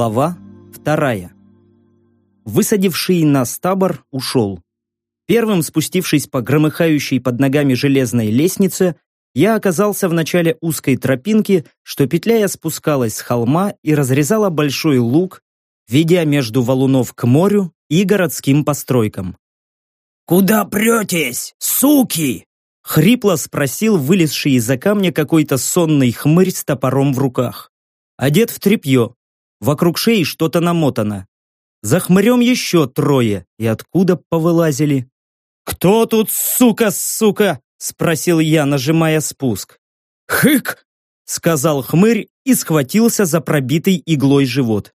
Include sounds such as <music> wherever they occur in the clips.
Глава вторая. Высадивший нас табор ушел. Первым спустившись по громыхающей под ногами железной лестнице, я оказался в начале узкой тропинки, что петляя спускалась с холма и разрезала большой луг, ведя между валунов к морю и городским постройкам. «Куда претесь, суки?» Хрипло спросил вылезший из-за камня какой-то сонный хмырь с топором в руках. Одет в тряпье, вокруг шеи что-то намотано. За хмырем еще трое, и откуда повылазили? «Кто тут, сука, сука?» спросил я, нажимая спуск. «Хык!» сказал хмырь и схватился за пробитый иглой живот.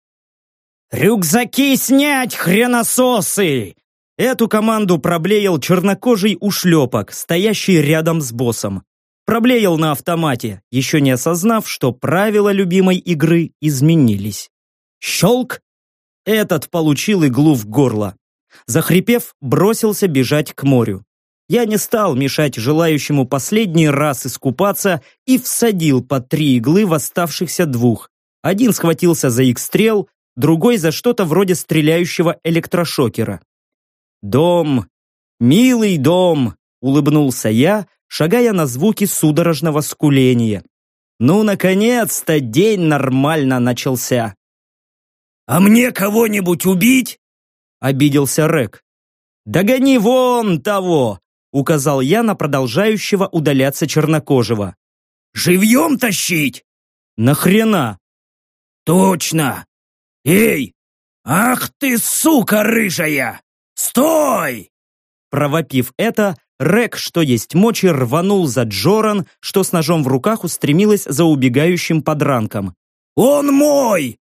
«Рюкзаки снять, хренососы!» Эту команду проблеял чернокожий ушлепок, стоящий рядом с боссом. Проблеял на автомате, еще не осознав, что правила любимой игры изменились. Щелк! Этот получил иглу в горло. Захрипев, бросился бежать к морю. Я не стал мешать желающему последний раз искупаться и всадил по три иглы в оставшихся двух. Один схватился за их стрел, другой за что-то вроде стреляющего электрошокера. «Дом! Милый дом!» — улыбнулся я, шагая на звуки судорожного скуления. «Ну, наконец-то день нормально начался!» «А мне кого-нибудь убить?» — обиделся Рек. «Догони вон того!» — указал я на продолжающего удаляться чернокожего. «Живьем тащить?» «Нахрена?» «Точно! Эй! Ах ты, сука рыжая! Стой!» Провопив это, Рек, что есть мочи, рванул за Джоран, что с ножом в руках устремилась за убегающим подранком. «Он мой!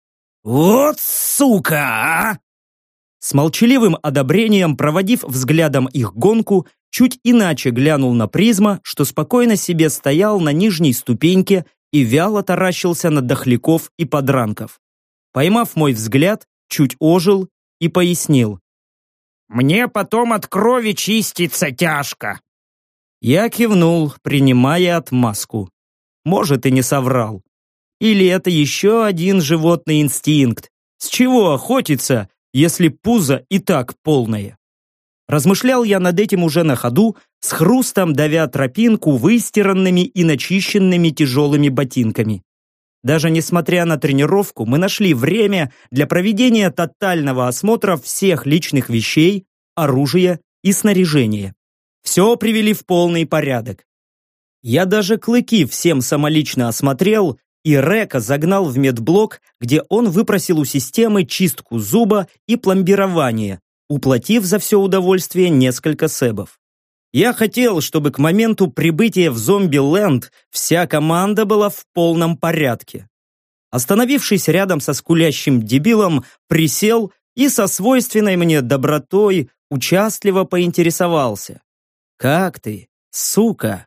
Вот сука, а!» С молчаливым одобрением, проводив взглядом их гонку, чуть иначе глянул на призма, что спокойно себе стоял на нижней ступеньке и вяло таращился на дохляков и подранков. Поймав мой взгляд, чуть ожил и пояснил. «Мне потом от крови чиститься тяжко». Я кивнул, принимая отмазку. Может, и не соврал. Или это еще один животный инстинкт? С чего охотиться, если пузо и так полное? Размышлял я над этим уже на ходу, с хрустом давя тропинку выстиранными и начищенными тяжелыми ботинками. Даже несмотря на тренировку, мы нашли время для проведения тотального осмотра всех личных вещей, оружия и снаряжения. Все привели в полный порядок. Я даже клыки всем самолично осмотрел и Река загнал в медблок, где он выпросил у системы чистку зуба и пломбирование, уплатив за все удовольствие несколько себов. Я хотел, чтобы к моменту прибытия в зомби-ленд вся команда была в полном порядке. Остановившись рядом со скулящим дебилом, присел и со свойственной мне добротой участливо поинтересовался. «Как ты, сука?»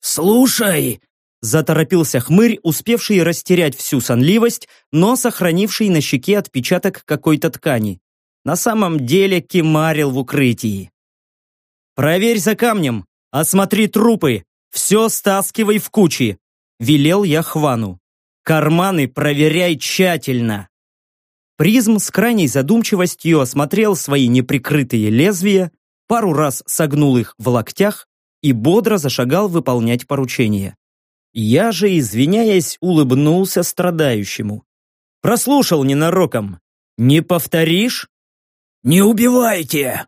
«Слушай!» Заторопился хмырь, успевший растерять всю сонливость, но сохранивший на щеке отпечаток какой-то ткани. На самом деле кемарил в укрытии. «Проверь за камнем, осмотри трупы, все стаскивай в кучи», — велел я Хвану. «Карманы проверяй тщательно». Призм с крайней задумчивостью осмотрел свои неприкрытые лезвия, пару раз согнул их в локтях и бодро зашагал выполнять поручение. Я же, извиняясь, улыбнулся страдающему. Прослушал ненароком. «Не повторишь?» «Не убивайте!»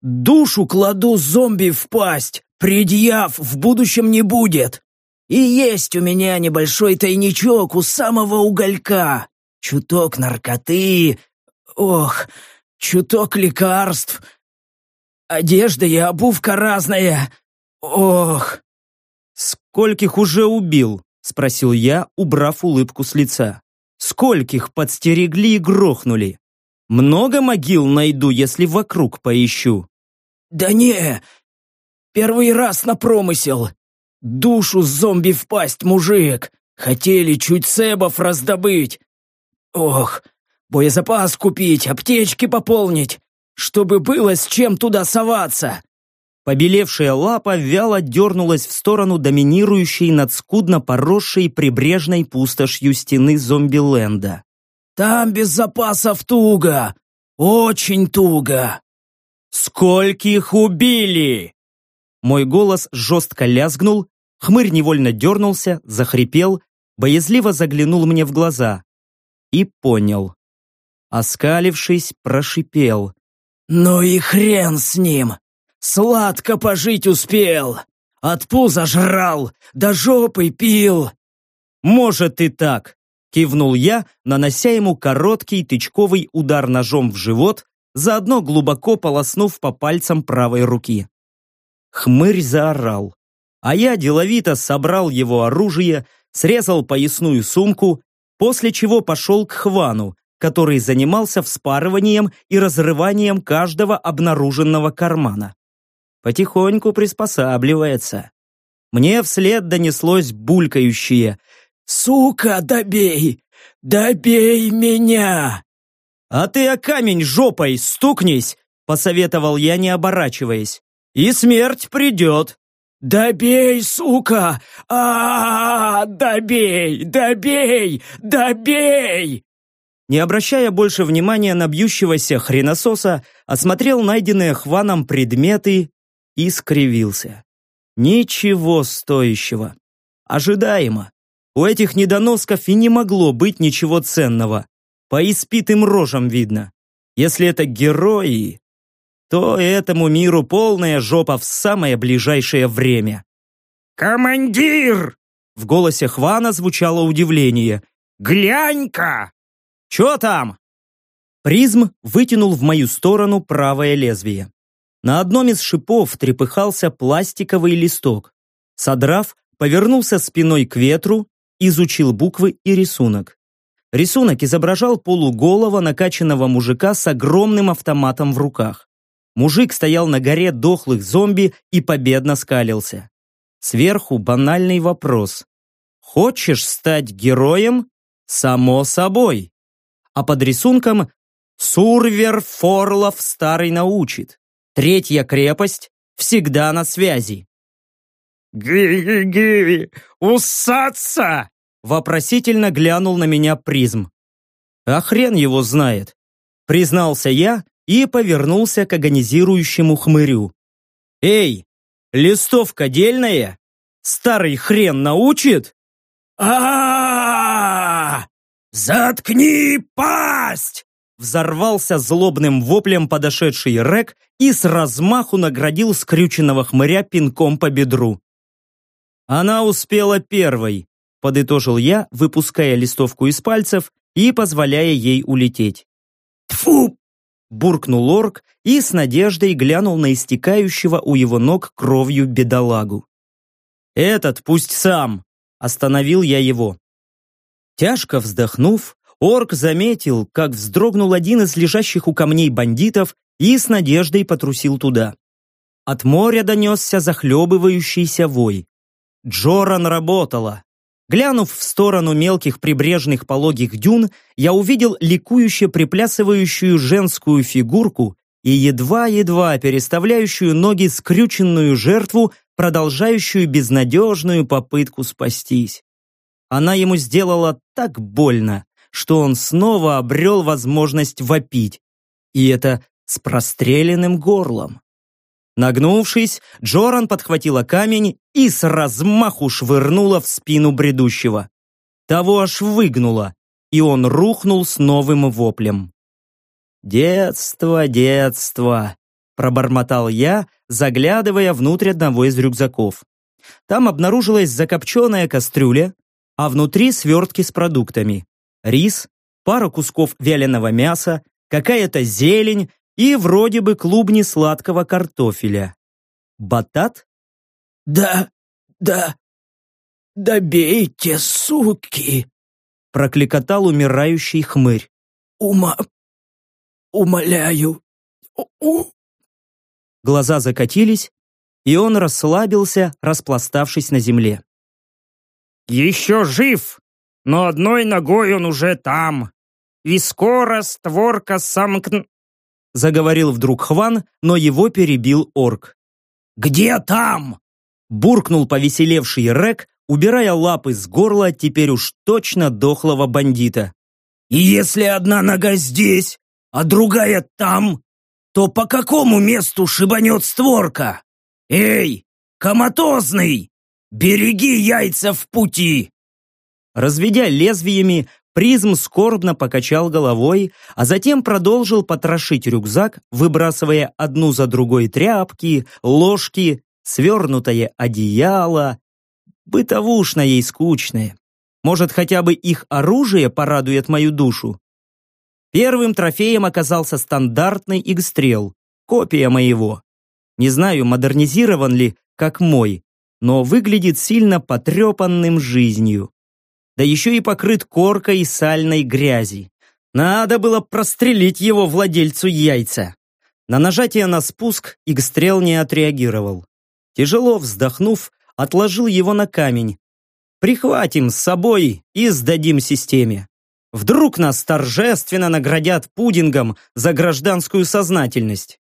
Душу кладу зомби в пасть, предъяв в будущем не будет. И есть у меня небольшой тайничок у самого уголька. Чуток наркоты, ох, чуток лекарств. Одежда и обувка разная, ох. «Скольких уже убил?» — спросил я, убрав улыбку с лица. «Скольких подстерегли и грохнули? Много могил найду, если вокруг поищу?» «Да не, первый раз на промысел. Душу зомби в пасть, мужик. Хотели чуть себов раздобыть. Ох, боезапас купить, аптечки пополнить, чтобы было с чем туда соваться». Побелевшая лапа вяло дернулась в сторону доминирующей над скудно поросшей прибрежной пустошью стены зомби-ленда. Там без запасов туго, очень туго. Скольких убили? Мой голос жестко лязгнул, хмырь невольно дернулся, захрипел, боязливо заглянул мне в глаза. И понял. Оскалившись, прошипел. «Ну и хрен с ним! Сладко пожить успел! От пуза жрал, до жопы пил!» «Может и так!» — кивнул я, нанося ему короткий тычковый удар ножом в живот, заодно глубоко полоснув по пальцам правой руки. Хмырь заорал, а я деловито собрал его оружие, срезал поясную сумку, после чего пошел к Хвану, который занимался вспарыванием и разрыванием каждого обнаруженного кармана. Потихоньку приспосабливается. Мне вслед донеслось булькающее «Сука, добей! Добей меня!» «А ты о камень жопой стукнись!» посоветовал я, не оборачиваясь. «И смерть придет!» «Добей, сука! а, -а, -а Добей! Добей! Добей!» Не обращая больше внимания на бьющегося хренососа, осмотрел найденные Хваном предметы и скривился. Ничего стоящего. Ожидаемо. У этих недоносков и не могло быть ничего ценного. По испитым рожам видно. Если это герои, то этому миру полная жопа в самое ближайшее время. «Командир!» В голосе Хвана звучало удивление. «Глянь-ка!» «Чё там?» Призм вытянул в мою сторону правое лезвие. На одном из шипов трепыхался пластиковый листок. Содрав, повернулся спиной к ветру, изучил буквы и рисунок. Рисунок изображал полуголого накачанного мужика с огромным автоматом в руках. Мужик стоял на горе дохлых зомби и победно скалился. Сверху банальный вопрос. «Хочешь стать героем?» «Само собой!» А под рисунком «Сурвер Форлов старый научит. Третья крепость всегда на связи». «Ги-ги-ги! Усаться!» Вопросительно глянул на меня призм. А хрен его знает. Признался я и повернулся к агонизирующему хмырю. «Эй, листовка дельная? Старый хрен научит?» а Заткни пасть!» Взорвался злобным воплем подошедший Рек и с размаху наградил скрюченного хмыря пинком по бедру. Она успела первой, подытожил я, выпуская листовку из пальцев и позволяя ей улететь. Тфу! буркнул орк и с надеждой глянул на истекающего у его ног кровью бедолагу. «Этот пусть сам!» – остановил я его. Тяжко вздохнув, орк заметил, как вздрогнул один из лежащих у камней бандитов и с надеждой потрусил туда. От моря донесся захлебывающийся вой. Джоран работала. Глянув в сторону мелких прибрежных пологих дюн, я увидел ликующе приплясывающую женскую фигурку и едва-едва переставляющую ноги скрюченную жертву, продолжающую безнадежную попытку спастись. Она ему сделала так больно, что он снова обрел возможность вопить. И это с простреленным горлом. Нагнувшись, Джоран подхватила камень и с размаху швырнула в спину бредущего. Того аж выгнуло, и он рухнул с новым воплем. «Детство, детство!» – пробормотал я, заглядывая внутрь одного из рюкзаков. Там обнаружилась закопченная кастрюля, а внутри свертки с продуктами. Рис, пара кусков вяленого мяса, какая-то зелень и вроде бы клубни сладкого картофеля. Батат? «Да, да, добейте, суки!» прокликотал умирающий хмырь. «Ума... умоляю... У...» Глаза закатились, и он расслабился, распластавшись на земле. «Еще жив, но одной ногой он уже там, и скоро створка сомкн...» заговорил вдруг Хван, но его перебил орк. «Где там?» буркнул повеселевший Рек, убирая лапы с горла теперь уж точно дохлого бандита. И если одна нога здесь, а другая там, то по какому месту шибанет створка? Эй, коматозный, береги яйца в пути!» Разведя лезвиями, призм скорбно покачал головой, а затем продолжил потрошить рюкзак, выбрасывая одну за другой тряпки, ложки, свернутое одеяло. Бытовушное и скучное. Может, хотя бы их оружие порадует мою душу? Первым трофеем оказался стандартный игстрел, копия моего. Не знаю, модернизирован ли, как мой, но выглядит сильно потрепанным жизнью. Да еще и покрыт коркой сальной грязи. Надо было прострелить его владельцу яйца. На нажатие на спуск игстрел не отреагировал. Тяжело вздохнув, отложил его на камень, Прихватим с собой и сдадим системе. Вдруг нас торжественно наградят пудингом за гражданскую сознательность.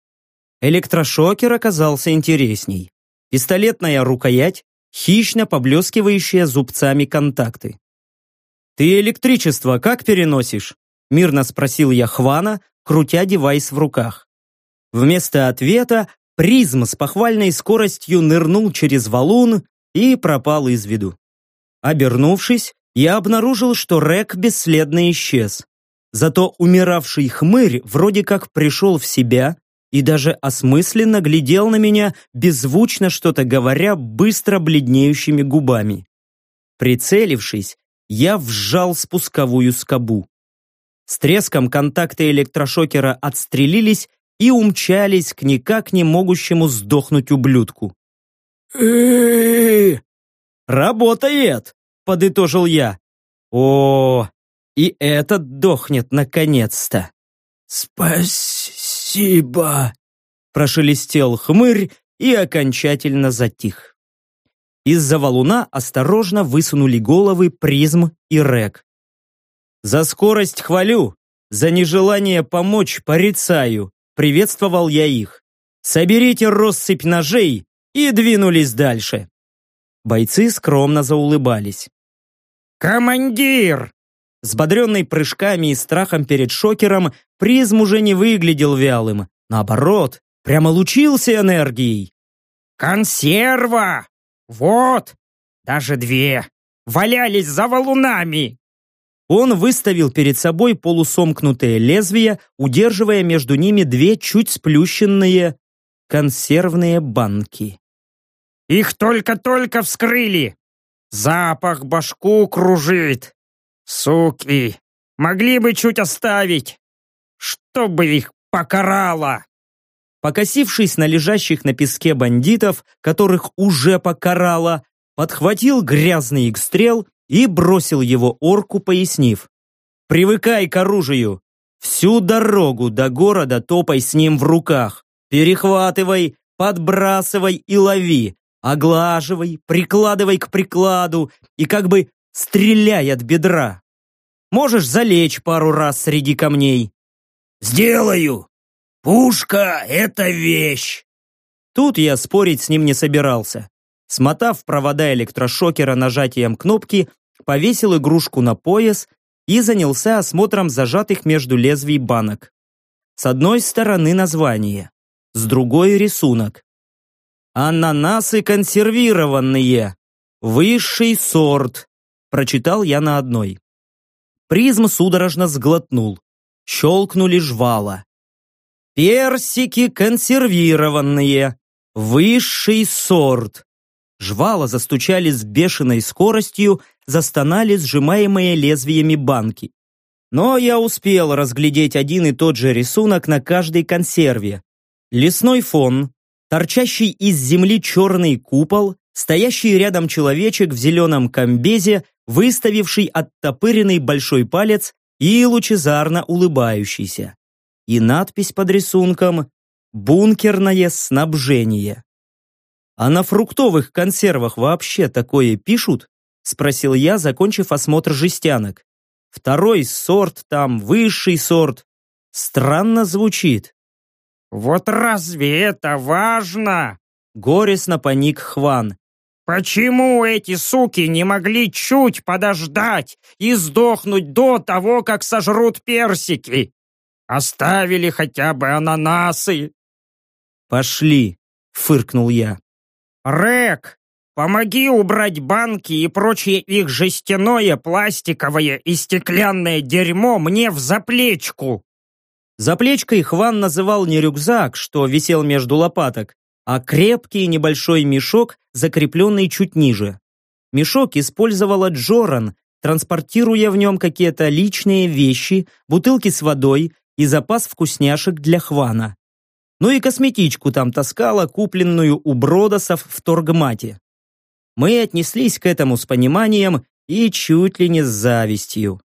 Электрошокер оказался интересней. Пистолетная рукоять, хищно поблескивающая зубцами контакты. «Ты электричество как переносишь?» – мирно спросил я Хвана, крутя девайс в руках. Вместо ответа призм с похвальной скоростью нырнул через валун и пропал из виду. Обернувшись, я обнаружил, что Рек бесследно исчез. Зато умиравший хмырь вроде как пришел в себя и даже осмысленно глядел на меня, беззвучно что-то говоря, быстро бледнеющими губами. Прицелившись, я вжал спусковую скобу. С треском контакты электрошокера отстрелились и умчались к никак не могущему сдохнуть ублюдку. «Работает!» — подытожил я. «О, и этот дохнет наконец-то!» «Спасибо!» — прошелестел хмырь и окончательно затих. Из-за валуна осторожно высунули головы призм и рек. «За скорость хвалю, за нежелание помочь порицаю», приветствовал я их. «Соберите россыпь ножей» и двинулись дальше. Бойцы скромно заулыбались. «Командир!» Сбодренный прыжками и страхом перед шокером, призм уже не выглядел вялым. Наоборот, прямо лучился энергией. «Консерва! Вот! Даже две! Валялись за валунами!» Он выставил перед собой полусомкнутые лезвия, удерживая между ними две чуть сплющенные консервные банки. Их только-только вскрыли. Запах башку кружит. Суки, могли бы чуть оставить, чтобы их покарало. Покосившись на лежащих на песке бандитов, которых уже покарало, подхватил грязный игстрел и бросил его орку, пояснив. «Привыкай к оружию. Всю дорогу до города топай с ним в руках. Перехватывай, подбрасывай и лови оглаживай, прикладывай к прикладу и как бы стреляй от бедра. Можешь залечь пару раз среди камней. «Сделаю! Пушка — это вещь!» Тут я спорить с ним не собирался. Смотав провода электрошокера нажатием кнопки, повесил игрушку на пояс и занялся осмотром зажатых между лезвий банок. С одной стороны название, с другой рисунок. «Ананасы консервированные! Высший сорт!» Прочитал я на одной. Призм судорожно сглотнул. Щелкнули жвала. «Персики консервированные! Высший сорт!» Жвала застучали с бешеной скоростью, застонали сжимаемые лезвиями банки. Но я успел разглядеть один и тот же рисунок на каждой консерве. Лесной фон, торчащий из земли черный купол, стоящий рядом человечек в зеленом комбезе, выставивший оттопыренный большой палец и лучезарно улыбающийся. И надпись под рисунком «Бункерное снабжение». «А на фруктовых консервах вообще такое пишут?» спросил я, закончив осмотр жестянок. «Второй сорт там, высший сорт. Странно звучит». «Вот разве это важно?» Горестно поник Хван. Почему эти суки не могли чуть подождать и сдохнуть до того, как сожрут персики? Оставили хотя бы ананасы. Пошли, фыркнул я. Рек, помоги убрать банки и прочее их жестяное, пластиковое и стеклянное дерьмо мне в заплечку. Заплечкой Хван называл не рюкзак, что висел между лопаток, а крепкий небольшой мешок, закрепленный чуть ниже. Мешок использовала Джоран, транспортируя в нем какие-то личные вещи, бутылки с водой и запас вкусняшек для Хвана. Ну и косметичку там таскала, купленную у Бродосов в торгмате. Мы отнеслись к этому с пониманием и чуть ли не с завистью.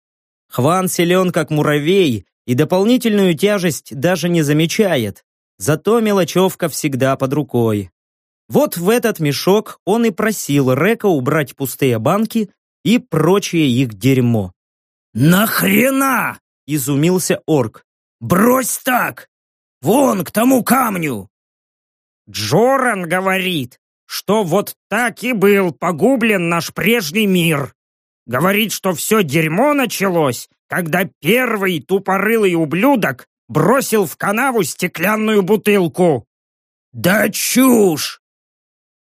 Хван силен как муравей и дополнительную тяжесть даже не замечает, Зато мелочевка всегда под рукой. Вот в этот мешок он и просил Река убрать пустые банки и прочее их дерьмо. «Нахрена?» – изумился орк. «Брось так! Вон, к тому камню!» Джоран говорит, что вот так и был погублен наш прежний мир. Говорит, что все дерьмо началось, когда первый тупорылый ублюдок бросил в канаву стеклянную бутылку. «Да чушь!»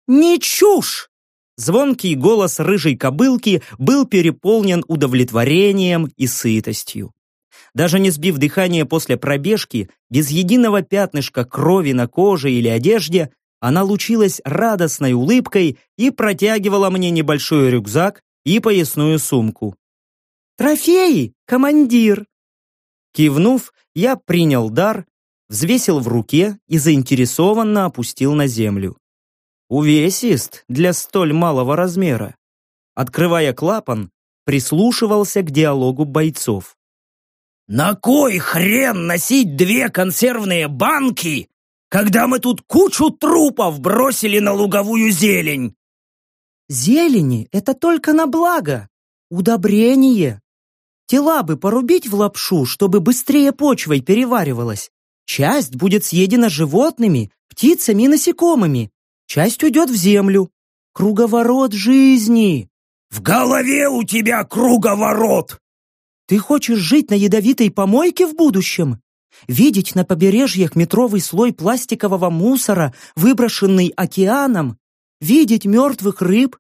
«Не чушь!» Звонкий голос рыжей кобылки был переполнен удовлетворением и сытостью. Даже не сбив дыхание после пробежки, без единого пятнышка крови на коже или одежде, она лучилась радостной улыбкой и протягивала мне небольшой рюкзак и поясную сумку. «Трофеи, командир!» Кивнув, я принял дар, взвесил в руке и заинтересованно опустил на землю. Увесист для столь малого размера. Открывая клапан, прислушивался к диалогу бойцов. «На кой хрен носить две консервные банки, когда мы тут кучу трупов бросили на луговую зелень?» «Зелени — это только на благо, удобрение», Тела бы порубить в лапшу, чтобы быстрее почвой переваривалась. Часть будет съедена животными, птицами и насекомыми. Часть уйдет в землю. Круговорот жизни. В голове у тебя круговорот. Ты хочешь жить на ядовитой помойке в будущем? Видеть на побережьях метровый слой пластикового мусора, выброшенный океаном? Видеть мертвых рыб,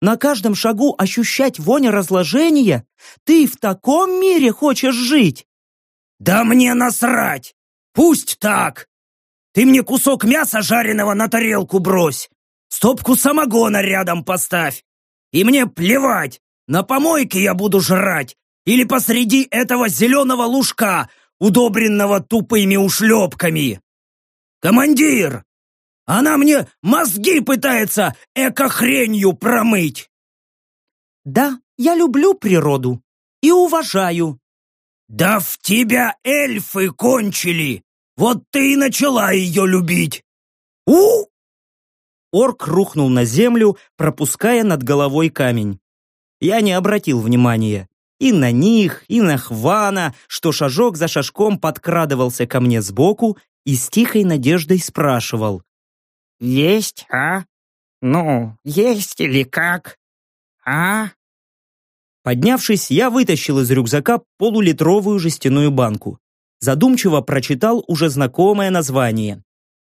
на каждом шагу ощущать вонь разложения? Ты в таком мире хочешь жить? Да мне насрать! Пусть так! Ты мне кусок мяса жареного на тарелку брось, стопку самогона рядом поставь. И мне плевать, на помойке я буду жрать или посреди этого зеленого лужка, удобренного тупыми ушлепками. Командир, она мне мозги пытается эко-хренью промыть!» «Да, я люблю природу и уважаю». «Да в тебя эльфы кончили! Вот ты и начала ее любить!» «У!» Орк рухнул на землю, пропуская над головой камень. Я не обратил внимания. И на них, и на Хвана, что шажок за шажком подкрадывался ко мне сбоку и с тихой надеждой спрашивал. «Есть, а? Ну, есть или как? А?» Поднявшись, я вытащил из рюкзака полулитровую жестяную банку. Задумчиво прочитал уже знакомое название.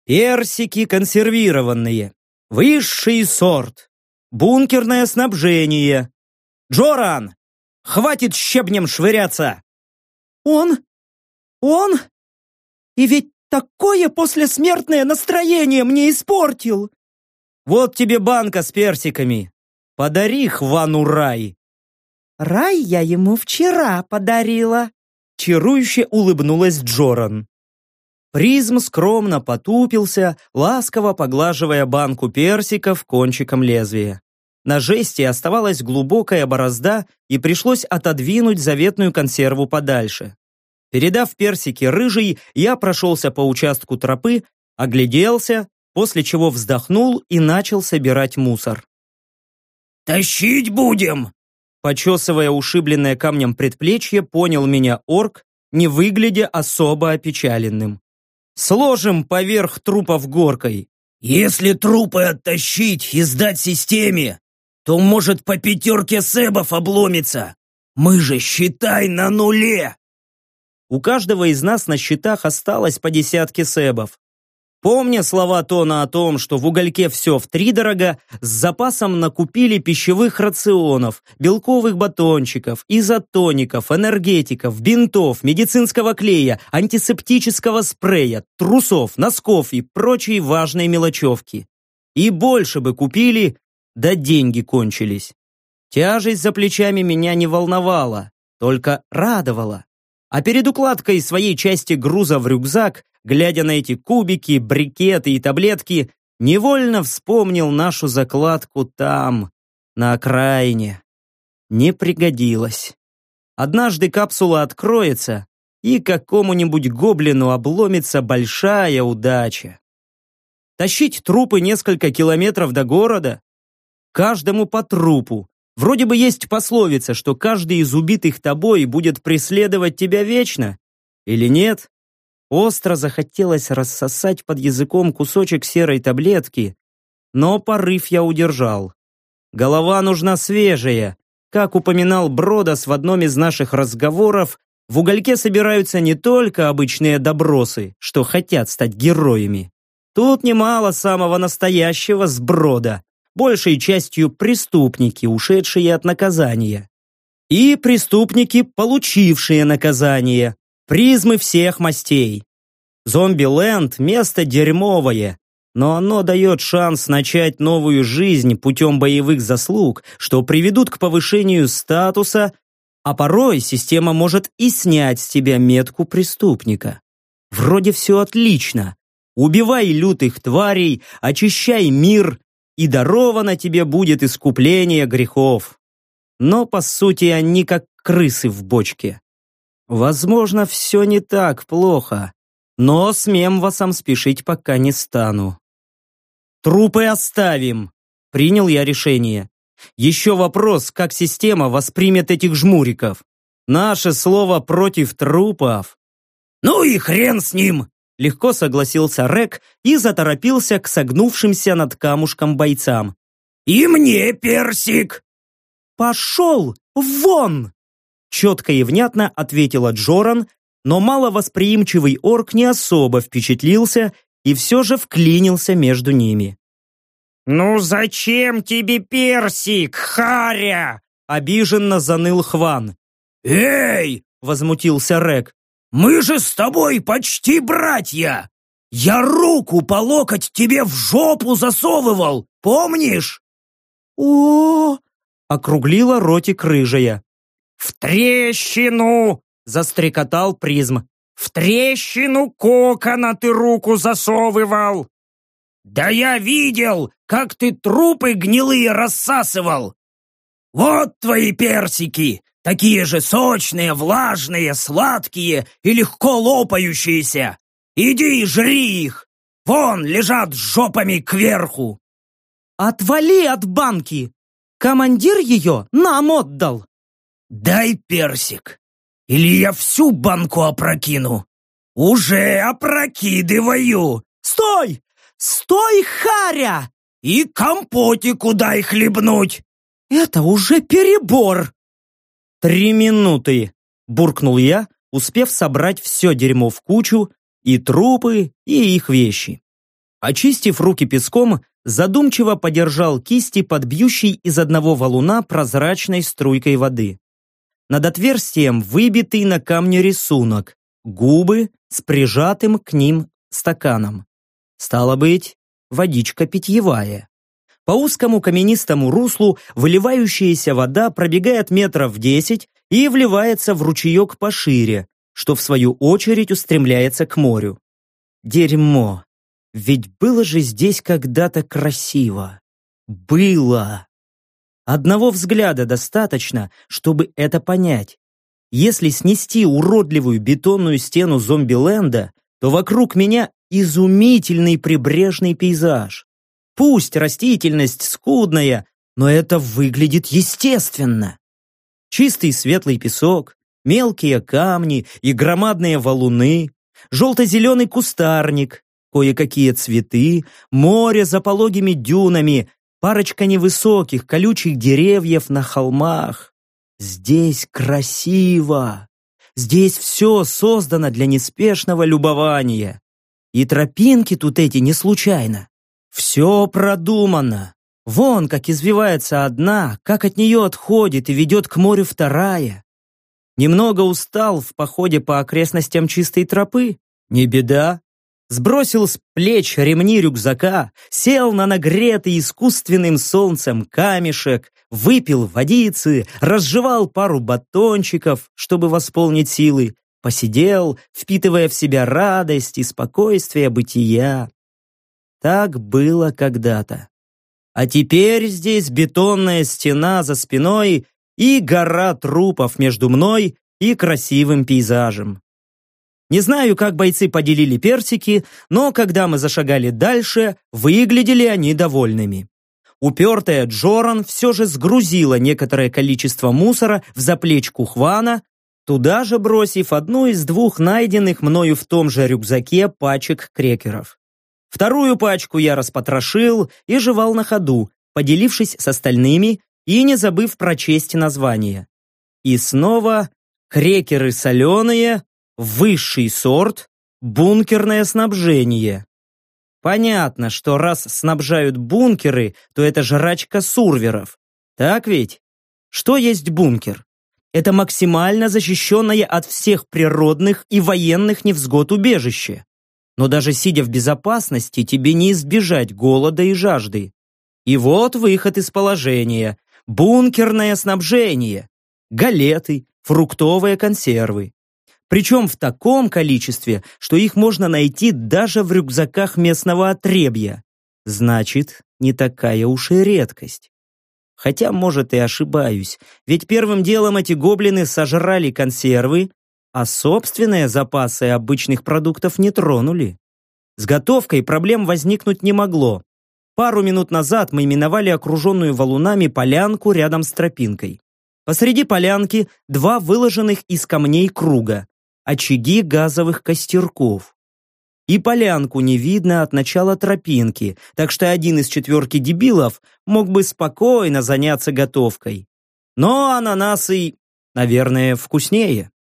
«Персики консервированные. Высший сорт. Бункерное снабжение. Джоран, хватит щебнем швыряться!» «Он? Он? И ведь Такое послесмертное настроение мне испортил!» «Вот тебе банка с персиками. Подари Хвану рай!» «Рай я ему вчера подарила!» Чарующе улыбнулась Джоран. Призм скромно потупился, ласково поглаживая банку персиков кончиком лезвия. На жесте оставалась глубокая борозда, и пришлось отодвинуть заветную консерву подальше. Передав персики рыжий, я прошелся по участку тропы, огляделся, после чего вздохнул и начал собирать мусор. «Тащить будем!» Почесывая ушибленное камнем предплечье, понял меня орк, не выглядя особо опечаленным. «Сложим поверх трупов горкой. Если трупы оттащить и сдать системе, то может по пятерке сэбов обломиться. Мы же, считай, на нуле!» У каждого из нас на счетах осталось по десятке сэбов. Помня слова Тона о том, что в угольке все втридорога, с запасом накупили пищевых рационов, белковых батончиков, изотоников, энергетиков, бинтов, медицинского клея, антисептического спрея, трусов, носков и прочей важной мелочевки. И больше бы купили, да деньги кончились. Тяжесть за плечами меня не волновала, только радовала. А перед укладкой своей части груза в рюкзак, глядя на эти кубики, брикеты и таблетки, невольно вспомнил нашу закладку там, на окраине. Не пригодилось. Однажды капсула откроется, и какому-нибудь гоблину обломится большая удача. Тащить трупы несколько километров до города? Каждому по трупу, Вроде бы есть пословица, что каждый из убитых тобой будет преследовать тебя вечно. Или нет? Остро захотелось рассосать под языком кусочек серой таблетки, но порыв я удержал. Голова нужна свежая. Как упоминал Бродос в одном из наших разговоров, в угольке собираются не только обычные добросы, что хотят стать героями. Тут немало самого настоящего сброда, большей частью преступники, ушедшие от наказания. И преступники, получившие наказание, призмы всех мастей. Зомби-ленд – место дерьмовое, но оно дает шанс начать новую жизнь путем боевых заслуг, что приведут к повышению статуса, а порой система может и снять с тебя метку преступника. Вроде все отлично. Убивай лютых тварей, очищай мир, и даровано тебе будет искупление грехов. Но, по сути, они как крысы в бочке. Возможно, все не так плохо, но с Мемвасом спешить пока не стану. Трупы оставим, принял я решение. Еще вопрос, как система воспримет этих жмуриков. Наше слово против трупов. Ну и хрен с ним, Легко согласился Рек и заторопился к согнувшимся над камушком бойцам. «И мне персик!» «Пошел вон!» Четко и внятно ответила Джоран, но маловосприимчивый орк не особо впечатлился и все же вклинился между ними. «Ну зачем тебе персик, Харя?» Обиженно заныл Хван. «Эй!» — возмутился Рек. Мы же с тобой почти братья! Я руку по локоть тебе в жопу засовывал, помнишь?» «О!» — округлила ротик рыжая. «В трещину!» — застрекотал призм. «В трещину кокона ты руку засовывал!» «Да я видел, как ты трупы гнилые рассасывал! Вот твои персики! Такие же сочные, влажные, сладкие и легко лопающиеся. Иди жри их. Вон лежат жопами кверху. Отвали от банки. Командир ее нам отдал. Дай персик, или я всю банку опрокину. Уже опрокидываю. Стой! Стой, Харя! И компотику дай хлебнуть. Это уже перебор. «Три минуты!» – буркнул я, успев собрать все дерьмо в кучу, и трупы, и их вещи. Очистив руки песком, задумчиво подержал кисти под бьющей из одного валуна прозрачной струйкой воды. Над отверстием выбитый на камне рисунок, губы с прижатым к ним стаканом. Стало быть, водичка питьевая. По узкому каменистому руслу выливающаяся вода пробегает метров десять и вливается в ручеек пошире, что в свою очередь устремляется к морю. Дерьмо. Ведь было же здесь когда-то красиво. Было. Одного взгляда достаточно, чтобы это понять. Если снести уродливую бетонную стену зомби-ленда, то вокруг меня изумительный прибрежный пейзаж. Пусть растительность скудная, но это выглядит естественно. Чистый светлый песок, мелкие камни и громадные валуны, желто-зеленый кустарник, кое-какие цветы, море за пологими дюнами, парочка невысоких колючих деревьев на холмах. Здесь красиво. Здесь все создано для неспешного любования. И тропинки тут эти не случайно. Все продумано. Вон, как извивается одна, как от нее отходит и ведет к морю вторая. Немного устал в походе по окрестностям чистой тропы? Не беда. Сбросил с плеч ремни рюкзака, сел на нагретый искусственным солнцем камешек, выпил водицы, разжевал пару батончиков, чтобы восполнить силы, посидел, впитывая в себя радость и спокойствие бытия. Так было когда-то. А теперь здесь бетонная стена за спиной и гора трупов между мной и красивым пейзажем. Не знаю, как бойцы поделили персики, но когда мы зашагали дальше, выглядели они довольными. Упертая Джоран все же сгрузила некоторое количество мусора в заплечку Хвана, туда же бросив одну из двух найденных мною в том же рюкзаке пачек крекеров. Вторую пачку я распотрошил и жевал на ходу, поделившись с остальными и не забыв прочесть название. И снова крекеры соленые, высший сорт, бункерное снабжение. Понятно, что раз снабжают бункеры, то это жрачка сурверов. Так ведь? Что есть бункер? Это максимально защищенное от всех природных и военных невзгод убежище. Но даже сидя в безопасности, тебе не избежать голода и жажды. И вот выход из положения бункерное снабжение, галеты, фруктовые консервы. Причем в таком количестве, что их можно найти даже в рюкзаках местного отребья. Значит, не такая уж и редкость. Хотя, может, и ошибаюсь, ведь первым делом эти гоблины сожрали консервы, а собственные запасы обычных продуктов не тронули. С готовкой проблем возникнуть не могло. Пару минут назад мы миновали окруженную валунами полянку рядом с тропинкой. Посреди полянки два выложенных из камней круга, очаги газовых костерков. И полянку не видно от начала тропинки, так что один из четверки дебилов мог бы спокойно заняться готовкой. Но ананасы, наверное, вкуснее.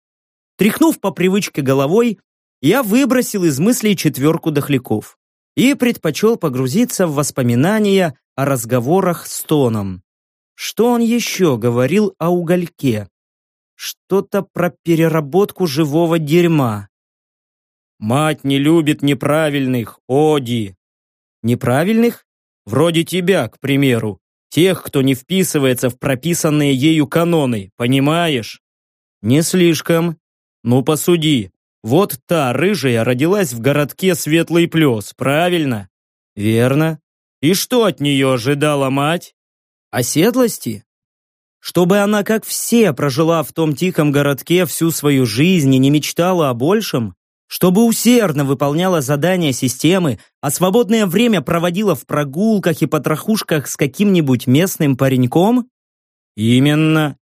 Тряхнув по привычке головой, я выбросил из мыслей четверку дохляков и предпочел погрузиться в воспоминания о разговорах с Тоном. Что он еще говорил о угольке? Что-то про переработку живого дерьма. «Мать не любит неправильных, Оди!» «Неправильных? Вроде тебя, к примеру. Тех, кто не вписывается в прописанные ею каноны, понимаешь?» «Не слишком. Ну, посуди. Вот та рыжая родилась в городке Светлый Плес, правильно? Верно. И что от нее ожидала мать? Оседлости? Чтобы она, как все, прожила в том тихом городке всю свою жизнь и не мечтала о большем? Чтобы усердно выполняла задания системы, а свободное время проводила в прогулках и потрохушках с каким-нибудь местным пареньком? Именно.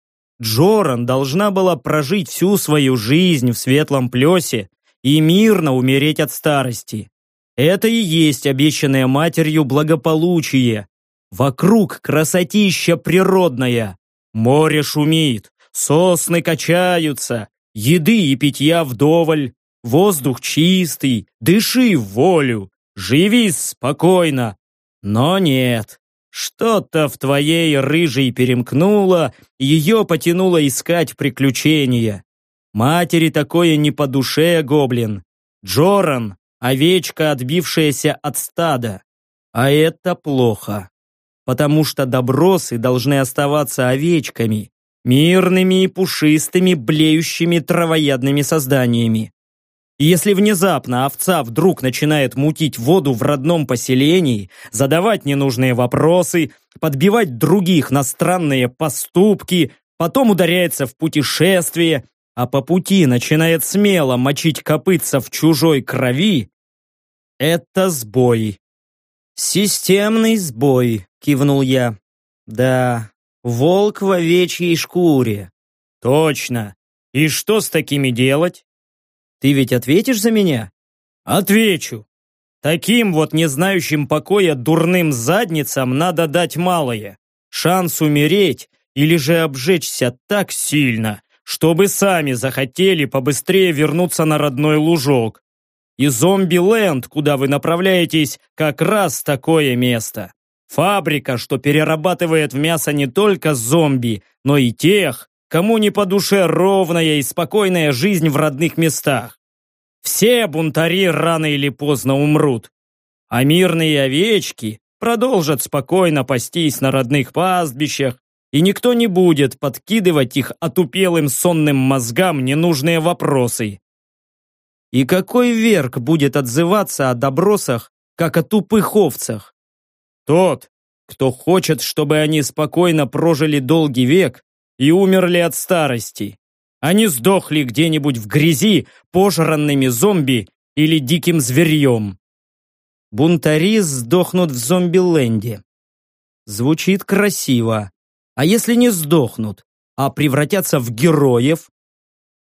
Джоран должна была прожить всю свою жизнь в светлом плесе и мирно умереть от старости. Это и есть обещанное матерью благополучие. Вокруг красотища природная. Море шумит, сосны качаются, еды и питья вдоволь, воздух чистый, дыши в волю, живи спокойно. Но нет, что-то в твоей рыжей перемкнуло, ее потянуло искать приключения. Матери такое не по душе, гоблин. Джоран — овечка, отбившаяся от стада. А это плохо. Потому что добросы должны оставаться овечками, мирными и пушистыми, блеющими травоядными созданиями. Если внезапно овца вдруг начинает мутить воду в родном поселении, задавать ненужные вопросы, подбивать других на странные поступки, потом ударяется в путешествие, а по пути начинает смело мочить копытца в чужой крови, это сбой. Системный сбой, кивнул я. Да, волк в овечьей шкуре. Точно. И что с такими делать? Ты ведь ответишь за меня? Отвечу. Таким вот не знающим покоя дурным задницам надо дать малое. Шанс умереть или же обжечься так сильно, чтобы сами захотели побыстрее вернуться на родной лужок. И зомби-ленд, куда вы направляетесь, как раз такое место. Фабрика, что перерабатывает в мясо не только зомби, но и тех, кому не по душе ровная и спокойная жизнь в родных местах. Все бунтари рано или поздно умрут, а мирные овечки продолжат спокойно пастись на родных пастбищах, и никто не будет подкидывать их отупелым сонным мозгам ненужные вопросы. И какой верк будет отзываться о добросах, как о тупых овцах? Тот, кто хочет, чтобы они спокойно прожили долгий век и умерли от старости. Они сдохли где-нибудь в грязи, пожранными зомби или диким зверьем. Бунтари сдохнут в зомби-ленде. Звучит красиво. А если не сдохнут, а превратятся в героев?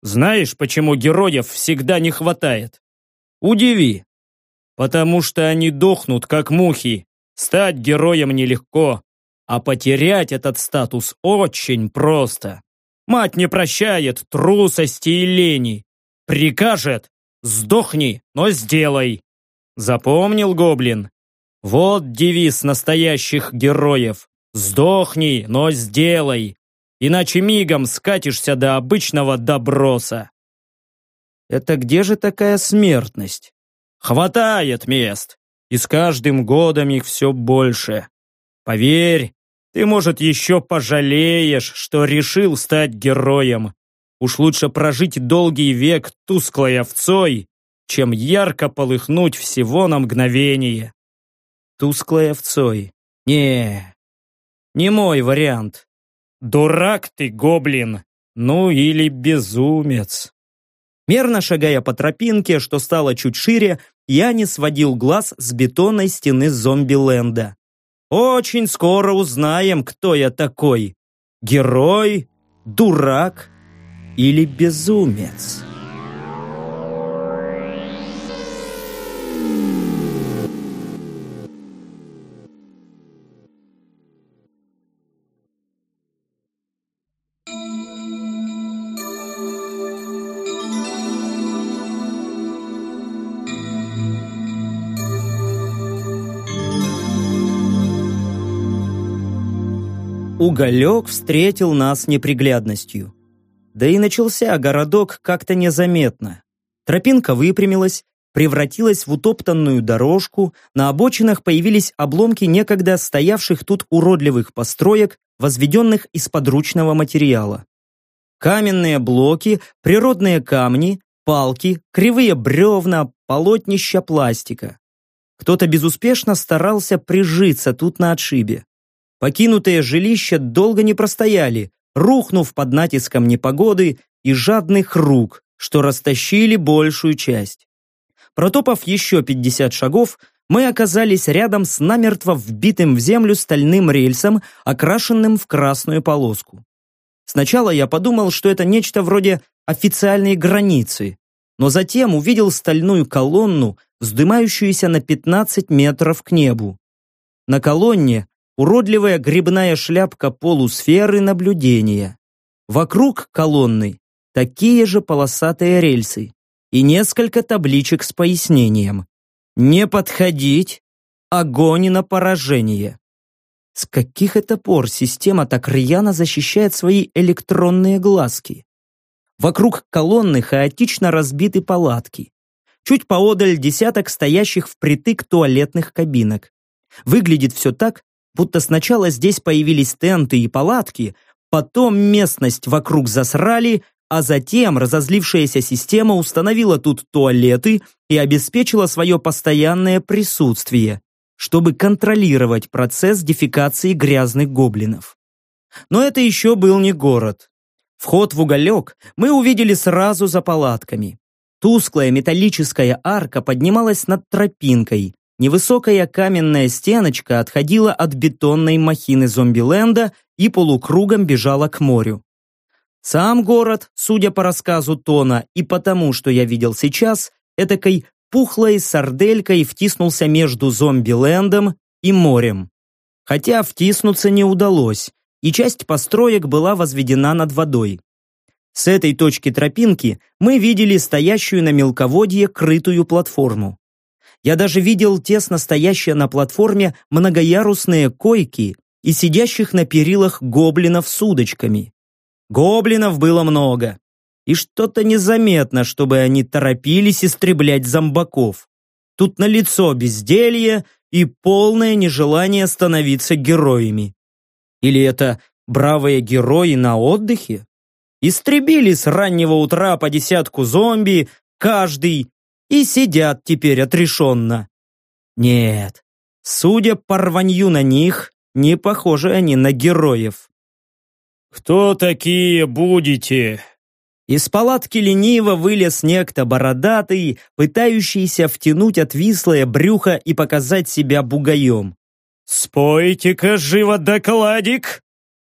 Знаешь, почему героев всегда не хватает? Удиви. Потому что они дохнут, как мухи. Стать героем нелегко, а потерять этот статус очень просто. Мать не прощает трусости и лени. Прикажет «Сдохни, но сделай». Запомнил, гоблин? Вот девиз настоящих героев. Сдохни, но сделай, иначе мигом скатишься до обычного доброса. Это где же такая смертность? Хватает мест, и с каждым годом их все больше. Поверь, ты, может, еще пожалеешь, что решил стать героем. Уж лучше прожить долгий век тусклой овцой, чем ярко полыхнуть всего на мгновение. Тусклой овцой. Не, не мой вариант. Дурак ты, гоблин! Ну или безумец. Мерно шагая по тропинке, что стало чуть шире, я не сводил глаз с бетонной стены зомби-ленда. Очень скоро узнаем, кто я такой. Герой, дурак или безумец. Уголек встретил нас неприглядностью. Да и начался городок как-то незаметно. Тропинка выпрямилась, превратилась в утоптанную дорожку, на обочинах появились обломки некогда стоявших тут уродливых построек, возведенных из подручного материала. Каменные блоки, природные камни, палки, кривые бревна, полотнища пластика. Кто-то безуспешно старался прижиться тут на отшибе. Покинутые жилища долго не простояли, рухнув под натиском непогоды и жадных рук, что растащили большую часть. Протопав еще 50 шагов, мы оказались рядом с намертво вбитым в землю стальным рельсом, окрашенным в красную полоску. Сначала я подумал, что это нечто вроде официальной границы, но затем увидел стальную колонну, вздымающуюся на 15 метров к небу. На колонне уродливая грибная шляпка полусферы наблюдения. Вокруг колонны такие же полосатые рельсы и несколько табличек с пояснением. «Не подходить! Огонь на поражение!» С каких это пор система так рьяно защищает свои электронные глазки? Вокруг колонны хаотично разбиты палатки. Чуть поодаль десяток стоящих впритык туалетных кабинок. Выглядит все так, будто сначала здесь появились тенты и палатки, потом местность вокруг засрали, а затем разозлившаяся система установила тут туалеты и обеспечила свое постоянное присутствие, чтобы контролировать процесс дефекации грязных гоблинов. Но это еще был не город. Вход в уголек мы увидели сразу за палатками. Тусклая металлическая арка поднималась над тропинкой, Невысокая каменная стеночка отходила от бетонной махины зомбиленда и полукругом бежала к морю. Сам город, судя по рассказу Тона и потому, что я видел сейчас, этакой пухлой сарделькой втиснулся между зомби-лендом и морем. Хотя втиснуться не удалось, и часть построек была возведена над водой. С этой точки тропинки мы видели стоящую на мелководье крытую платформу. Я даже видел тесно стоящие на платформе многоярусные койки и сидящих на перилах гоблинов с удочками. Гоблинов было много, и что-то незаметно, чтобы они торопились истреблять зомбаков. Тут налицо безделье и полное нежелание становиться героями. Или это бравые герои на отдыхе? Истребили с раннего утра по десятку зомби, каждый, и сидят теперь отрешенно. Нет, судя по рванью на них, не похожи они на героев. «Кто такие будете?» Из палатки лениво вылез некто бородатый, пытающийся втянуть отвислое брюхо и показать себя бугаем. «Спойте-ка живо докладик!»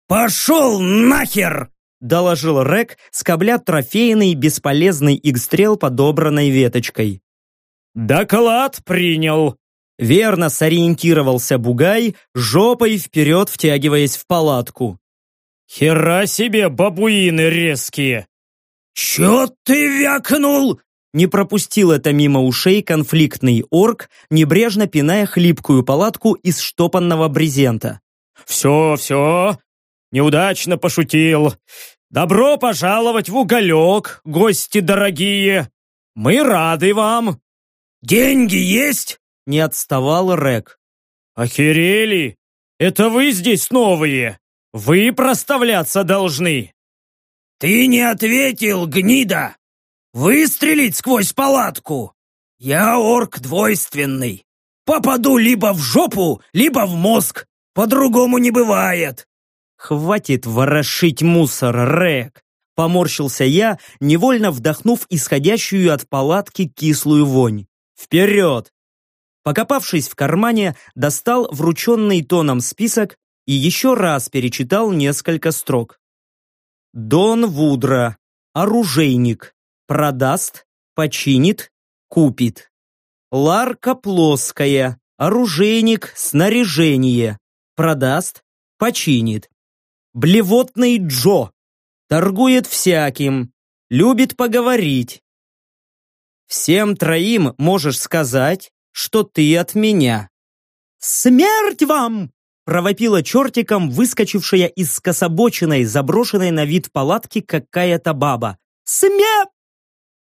«Пошел нахер!» Доложил Рек, скобля трофейный бесполезный игстрел подобранной веточкой. «Доклад принял!» Верно сориентировался Бугай, жопой вперед втягиваясь в палатку. «Хера себе бабуины резкие!» «Чё ты вякнул?» Не пропустил это мимо ушей конфликтный орк, небрежно пиная хлипкую палатку из штопанного брезента. «Все, все, неудачно пошутил. Добро пожаловать в уголек, гости дорогие. Мы рады вам». «Деньги есть?» — не отставал Рек. «Охерели? Это вы здесь новые? Вы проставляться должны!» «Ты не ответил, гнида! Выстрелить сквозь палатку! Я орк двойственный. Попаду либо в жопу, либо в мозг. По-другому не бывает!» «Хватит ворошить мусор, Рек!» Поморщился я, невольно вдохнув исходящую от палатки кислую вонь. «Вперед!» Покопавшись в кармане, достал врученный тоном список и еще раз перечитал несколько строк. Дон Вудра, оружейник, продаст, починит, купит. Ларка Плоская, оружейник, снаряжение, продаст, починит. Блевотный Джо, торгует всяким, любит поговорить. Всем троим можешь сказать, что ты от меня. «Смерть вам!» провопила чертиком выскочившая из скособоченной, заброшенной на вид палатки какая-то баба. «Смерть!»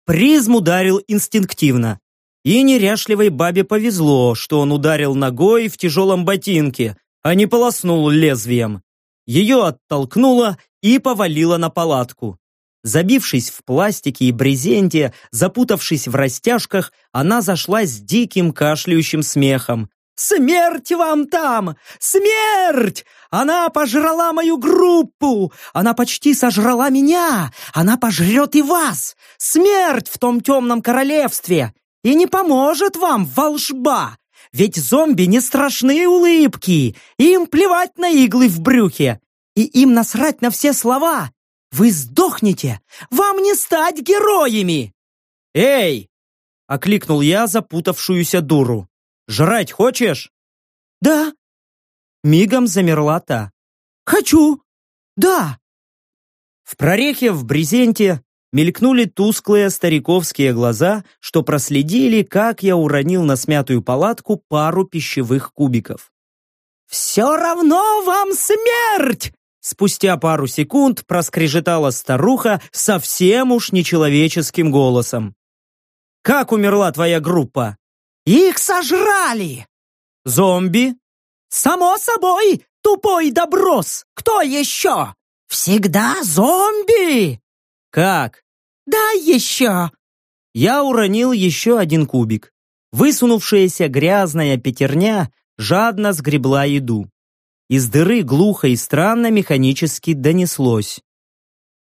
Призм ударил инстинктивно. И неряшливой бабе повезло, что он ударил ногой в тяжелом ботинке, а не полоснул лезвием. Ее оттолкнуло и повалило на палатку. Забившись в пластике и брезенте, запутавшись в растяжках, она зашла с диким кашляющим смехом. «Смерть вам там! Смерть! Она пожрала мою группу! Она почти сожрала меня! Она пожрет и вас! Смерть в том темном королевстве! И не поможет вам волшба! Ведь зомби не страшны улыбки! Им плевать на иглы в брюхе! И им насрать на все слова! Вы сдохнете! Вам не стать героями!» «Эй!» — окликнул я запутавшуюся дуру. «Жрать хочешь?» «Да». Мигом замерла та. «Хочу! Да!» В прорехе в брезенте мелькнули тусклые стариковские глаза, что проследили, как я уронил на смятую палатку пару пищевых кубиков. «Все равно вам смерть!» Спустя пару секунд проскрежетала старуха совсем уж нечеловеческим голосом. «Как умерла твоя группа?» «Их сожрали!» «Зомби?» «Само собой, тупой доброс! Кто еще?» «Всегда зомби!» «Как?» «Да еще!» Я уронил еще один кубик. Высунувшаяся грязная пятерня жадно сгребла еду. Из дыры глухо и странно механически донеслось.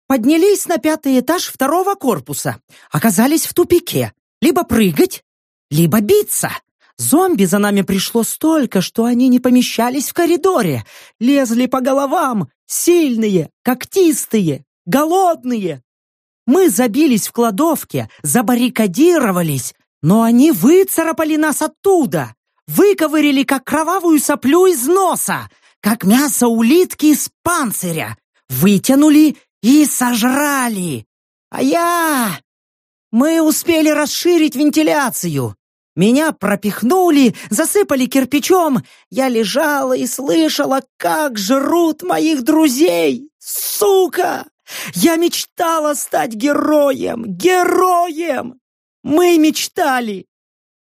Поднялись на пятый этаж второго корпуса. Оказались в тупике. Либо прыгать, либо биться. Зомби за нами пришло столько, что они не помещались в коридоре. Лезли по головам. Сильные, когтистые, голодные. Мы забились в кладовке, забаррикадировались. Но они выцарапали нас оттуда, выковырили как кровавую соплю из носа, как мясо улитки из панциря, вытянули и сожрали. А я... Мы успели расширить вентиляцию. Меня пропихнули, засыпали кирпичом. Я лежала и слышала, как жрут моих друзей. Сука! Я мечтала стать героем! Героем! Мы мечтали!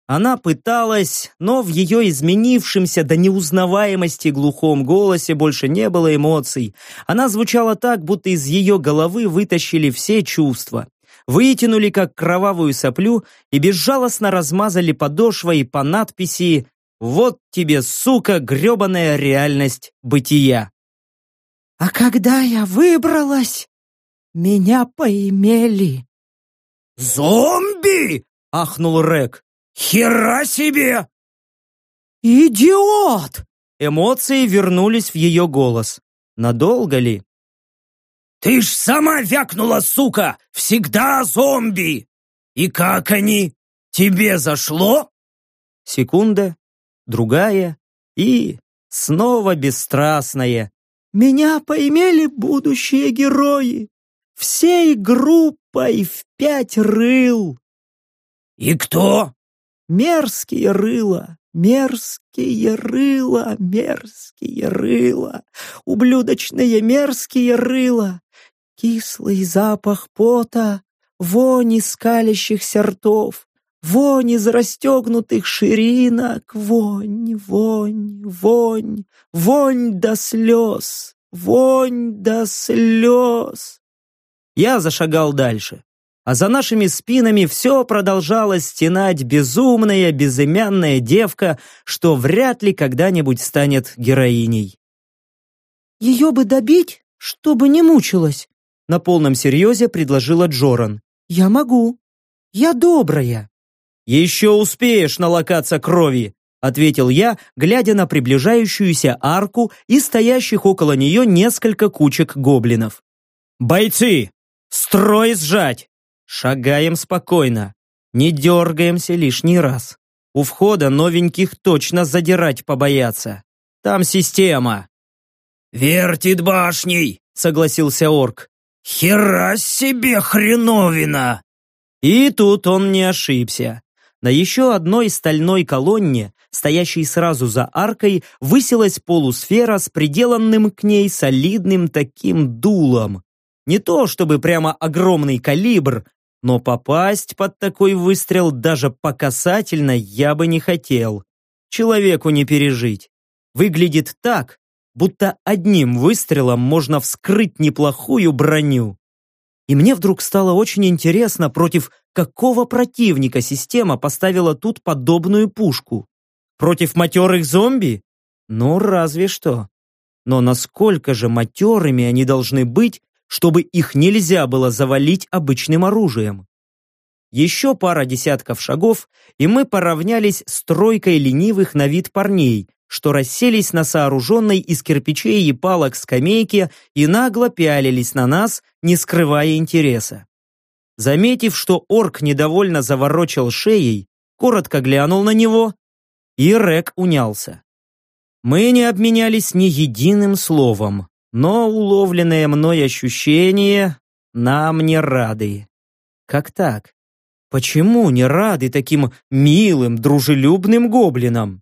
Она пыталась, но в ее изменившемся до неузнаваемости глухом голосе больше не было эмоций. Она звучала так, будто из ее головы вытащили все чувства. Вытянули как кровавую соплю и безжалостно размазали подошвой по надписи «Вот тебе, сука, гребаная реальность бытия». А когда я выбралась, меня поимели. «Зомби!» — ахнул Рек. «Хера себе!» «Идиот!» Эмоции вернулись в ее голос. Надолго ли? «Ты ж сама вякнула, сука! Всегда зомби! И как они? Тебе зашло?» Секунда, другая и снова бесстрастная. «Меня поимели будущие герои! Всей группой в пять рыл!» «И кто?» Мерзкие рыла, мерзкие рыла, мерзкие рыла, ублюдочные мерзкие рыла, кислый запах пота, вонь скалящихся ртов, вонь из расстегнутых ширинок, вонь, вонь, вонь, вонь до слез, вонь до слез. Я зашагал дальше а за нашими спинами все продолжала стенать безумная, безымянная девка, что вряд ли когда-нибудь станет героиней. «Ее бы добить, чтобы не мучилась», на полном серьезе предложила Джоран. «Я могу. Я добрая». «Еще успеешь налокаться крови», ответил я, глядя на приближающуюся арку и стоящих около нее несколько кучек гоблинов. «Бойцы! Строй сжать! Шагаем спокойно, не дергаемся лишний раз. У входа новеньких точно задирать побояться. Там система. «Вертит башней», — согласился орк. «Хера себе хреновина!» И тут он не ошибся. На еще одной стальной колонне, стоящей сразу за аркой, высилась полусфера с приделанным к ней солидным таким дулом. Не то чтобы прямо огромный калибр, но попасть под такой выстрел даже по касательно я бы не хотел. Человеку не пережить. Выглядит так, будто одним выстрелом можно вскрыть неплохую броню. И мне вдруг стало очень интересно, против какого противника система поставила тут подобную пушку. Против матерых зомби? Ну, разве что. Но насколько же матерыми они должны быть, чтобы их нельзя было завалить обычным оружием. Еще пара десятков шагов, и мы поравнялись с тройкой ленивых на вид парней, что расселись на сооруженной из кирпичей и палок скамейке и нагло пялились на нас, не скрывая интереса. Заметив, что орк недовольно заворочил шеей, коротко глянул на него, и Рек унялся. Мы не обменялись ни единым словом, но уловленное мной ощущение нам не рады. Как так? Почему не рады таким милым, дружелюбным гоблинам?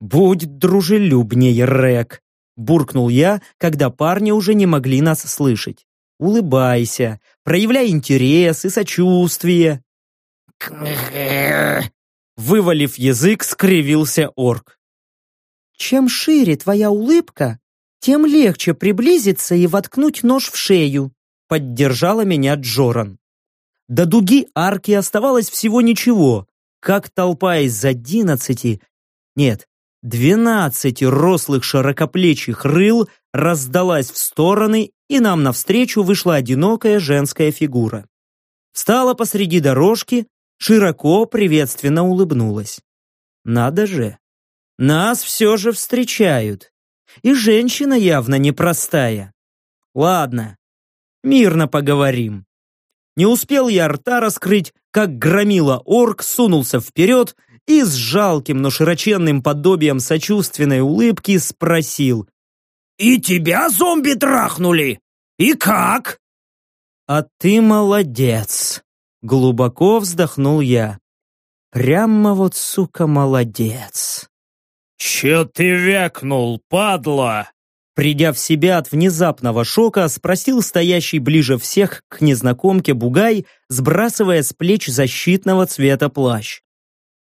Будь дружелюбнее, Рек, буркнул я, когда парни уже не могли нас слышать. Улыбайся, проявляй интерес и сочувствие. <laughs> Вывалив язык, скривился орк. Чем шире твоя улыбка, тем легче приблизиться и воткнуть нож в шею», поддержала меня Джоран. До дуги арки оставалось всего ничего, как толпа из одиннадцати, нет, двенадцати рослых широкоплечих рыл раздалась в стороны, и нам навстречу вышла одинокая женская фигура. Встала посреди дорожки, широко приветственно улыбнулась. Надо же, нас все же встречают. И женщина явно непростая. Ладно, мирно поговорим. Не успел я рта раскрыть, как громила орк сунулся вперед и с жалким, но широченным подобием сочувственной улыбки спросил. «И тебя зомби трахнули? И как?» «А ты молодец!» Глубоко вздохнул я. «Прямо вот, сука, молодец!» «Че ты вякнул, падла?» Придя в себя от внезапного шока, спросил стоящий ближе всех к незнакомке Бугай, сбрасывая с плеч защитного цвета плащ.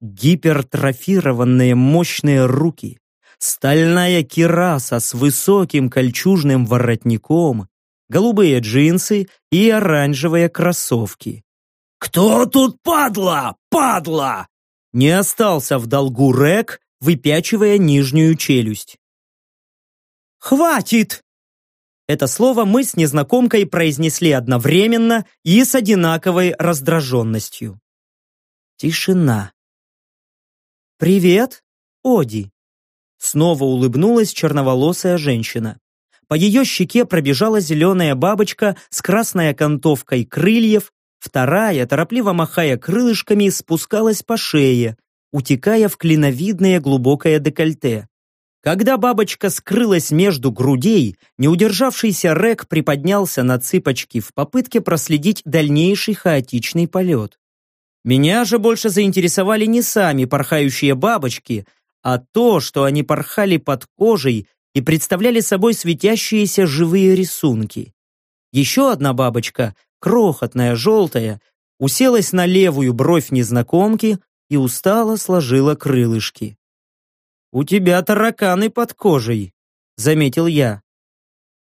Гипертрофированные мощные руки, стальная кираса с высоким кольчужным воротником, голубые джинсы и оранжевые кроссовки. «Кто тут падла? Падла!» Не остался в долгу Рек, выпячивая нижнюю челюсть. «Хватит!» Это слово мы с незнакомкой произнесли одновременно и с одинаковой раздраженностью. Тишина. «Привет, Оди!» Снова улыбнулась черноволосая женщина. По ее щеке пробежала зеленая бабочка с красной окантовкой крыльев, вторая, торопливо махая крылышками, спускалась по шее, утекая в клиновидное глубокое декольте. Когда бабочка скрылась между грудей, неудержавшийся Рек приподнялся на цыпочки в попытке проследить дальнейший хаотичный полет. Меня же больше заинтересовали не сами порхающие бабочки, а то, что они порхали под кожей и представляли собой светящиеся живые рисунки. Еще одна бабочка, крохотная, желтая, уселась на левую бровь незнакомки и устало сложила крылышки. «У тебя тараканы под кожей», — заметил я.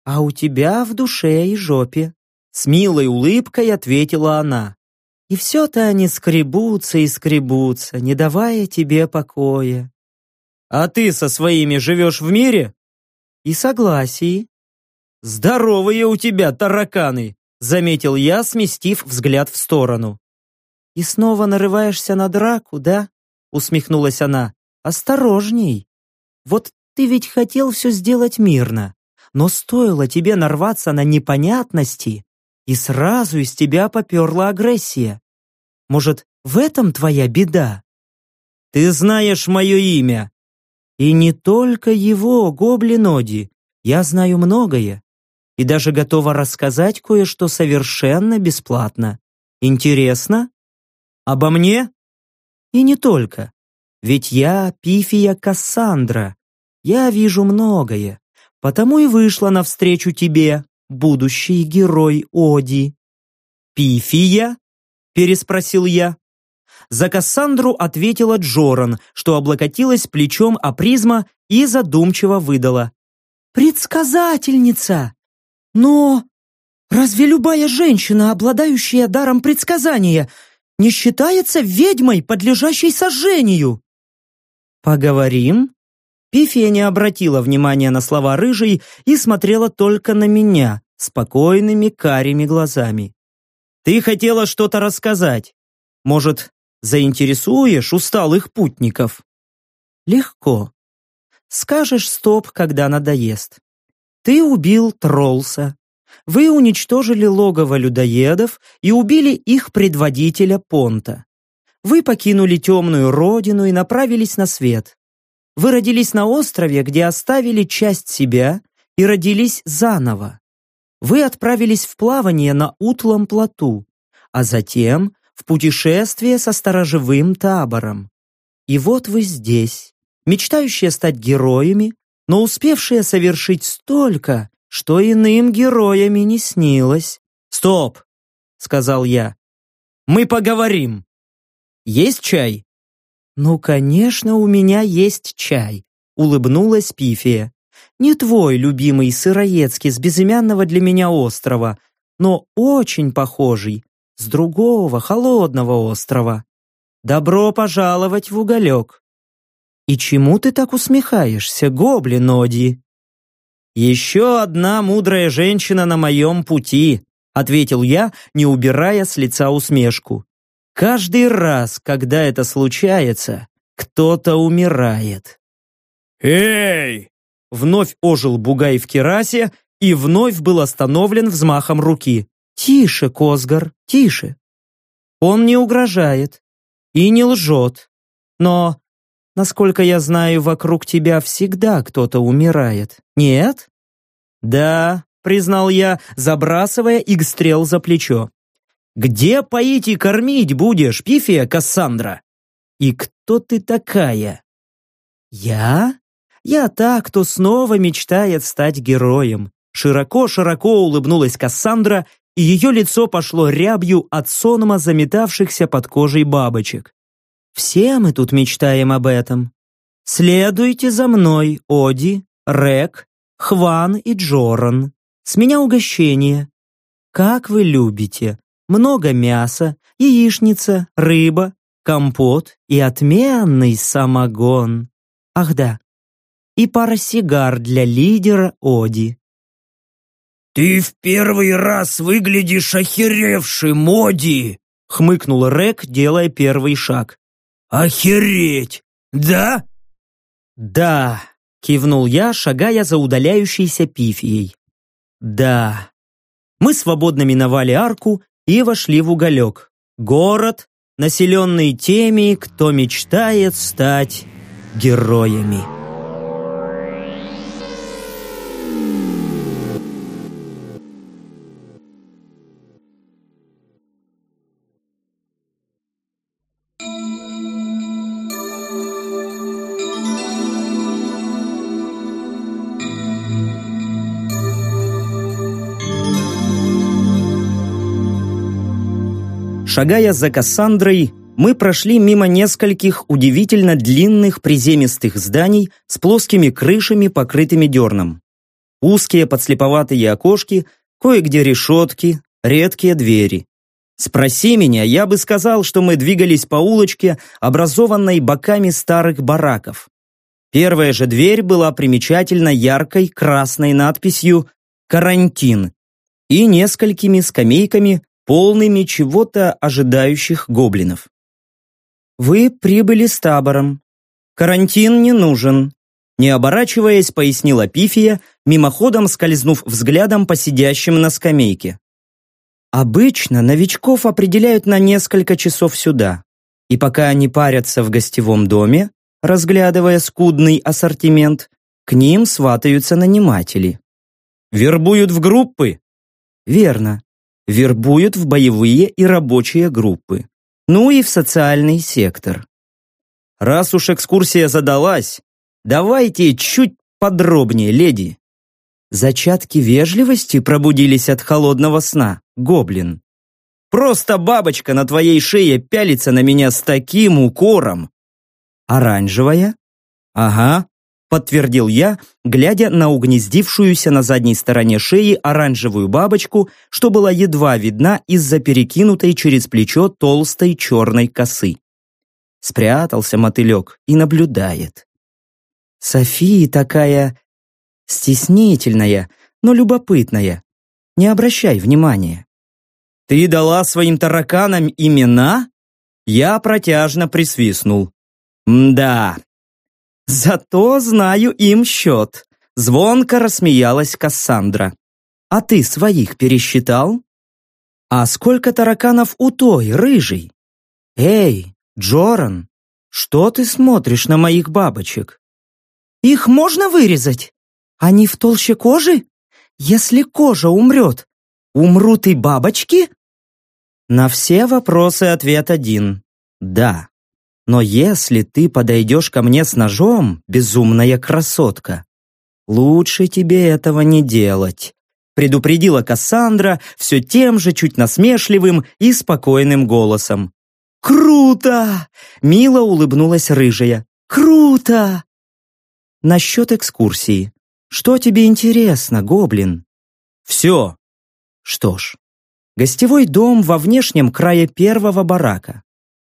«А у тебя в душе и жопе», — с милой улыбкой ответила она. «И все-то они скребутся и скребутся, не давая тебе покоя». «А ты со своими живешь в мире?» «И согласии». «Здоровые у тебя тараканы», — заметил я, сместив взгляд в сторону. «И снова нарываешься на драку, да?» — усмехнулась она. Осторожней. Вот ты ведь хотел все сделать мирно, но стоило тебе нарваться на непонятности, и сразу из тебя поперла агрессия. Может, в этом твоя беда? Ты знаешь мое имя. И не только его, гоблин Оди. Я знаю многое. И даже готова рассказать кое-что совершенно бесплатно. Интересно? Обо мне? И не только. Ведь я Пифия Кассандра. Я вижу многое, потому и вышла навстречу тебе, будущий герой Оди. Пифия? переспросил я. За Кассандру ответила Джоран, что облокотилась плечом о призма и задумчиво выдала. «Предсказательница! Но разве любая женщина, обладающая даром предсказания, не считается ведьмой, подлежащей сожжению?» «Поговорим?» Пифия не обратила внимания на слова рыжей и смотрела только на меня спокойными карими глазами. «Ты хотела что-то рассказать. Может, заинтересуешь усталых путников?» «Легко. Скажешь стоп, когда надоест. Ты убил Тролса. Вы уничтожили логово людоедов и убили их предводителя Понта. Вы покинули темную родину и направились на свет. Вы родились на острове, где оставили часть себя и родились заново. Вы отправились в плавание на утлом плоту, а затем в путешествие со сторожевым табором. И вот вы здесь, мечтающие стать героями, но успевшие совершить столько, что иным героями не снилось. «Стоп!» — сказал я. «Мы поговорим!» Есть чай?» «Ну, конечно, у меня есть чай», — улыбнулась Пифия. «Не твой любимый сыроедский с безымянного для меня острова, но очень похожий, с другого, холодного острова. Добро пожаловать в уголек». «И чему ты так усмехаешься, гоблин Оди?» «Еще одна мудрая женщина на моем пути», ответил я, не убирая с лица усмешку. Каждый раз, когда это случается, кто-то умирает. «Эй!» Вновь ожил бугай в керасе и вновь был остановлен взмахом руки. «Тише, Косгар, тише!» Он не угрожает и не лжет. Но, насколько я знаю, вокруг тебя всегда кто-то умирает. Нет? Да, признал я, забрасывая игстрел за плечо. Где поить и кормить будешь, Пифия Кассандра? И кто ты такая? Я? Я та, кто снова мечтает стать героем. Широко-широко улыбнулась Кассандра, и ее лицо пошло рябью от сонма заметавшихся под кожей бабочек. Все мы тут мечтаем об этом. Следуйте за мной, Оди, Рек, Хван и Джоран. С меня угощение. Как вы любите. Много мяса, яичница, рыба, компот и отменный самогон. Ах да, и пара сигар для лидера Оди. «Ты в первый раз выглядишь охеревшим, Оди!» хмыкнул Рек, делая первый шаг. «Охереть! Да?» «Да», — кивнул я, шагая за удаляющейся пифией. «Да». Мы свободно миновали арку и вошли в уголек. Город, населенный теми, кто мечтает стать героями. Шагая за Кассандрой, мы прошли мимо нескольких удивительно длинных приземистых зданий с плоскими крышами, покрытыми дерном. Узкие подслеповатые окошки, кое-где решетки, редкие двери. Спроси меня, я бы сказал, что мы двигались по улочке, образованной боками старых бараков. Первая же дверь была примечательно яркой красной надписью «Карантин» и несколькими скамейками, полными чего-то ожидающих гоблинов. «Вы прибыли с табором. Карантин не нужен», не оборачиваясь, пояснила Пифия, мимоходом скользнув взглядом по сидящим на скамейке. «Обычно новичков определяют на несколько часов сюда, и пока они парятся в гостевом доме, разглядывая скудный ассортимент, к ним сватаются наниматели. Вербуют в группы? Верно вербуют в боевые и рабочие группы, ну и в социальный сектор. Раз уж экскурсия задалась, давайте чуть подробнее, леди. Зачатки вежливости пробудились от холодного сна, гоблин. Просто бабочка на твоей шее пялится на меня с таким укором. Оранжевая? Ага, подтвердил я, глядя на угнездившуюся на задней стороне шеи оранжевую бабочку, что была едва видна из-за перекинутой через плечо толстой черной косы. Спрятался мотылек и наблюдает. София такая стеснительная, но любопытная. Не обращай внимания. Ты дала своим тараканам имена? Я протяжно присвистнул. Да, Зато знаю им счет. Звонко рассмеялась Кассандра. А ты своих пересчитал? А сколько тараканов у той, рыжей? Эй, Джоран, что ты смотришь на моих бабочек? Их можно вырезать? Они в толще кожи? Если кожа умрет, умрут и бабочки? На все вопросы ответ один. Да. Но если ты подойдешь ко мне с ножом, безумная красотка, лучше тебе этого не делать», предупредила Кассандра все тем же чуть насмешливым и спокойным голосом. «Круто!» — мило улыбнулась рыжая. «Круто!» «Насчет экскурсии. Что тебе интересно, гоблин?» «Все!» «Что ж, гостевой дом во внешнем крае первого барака.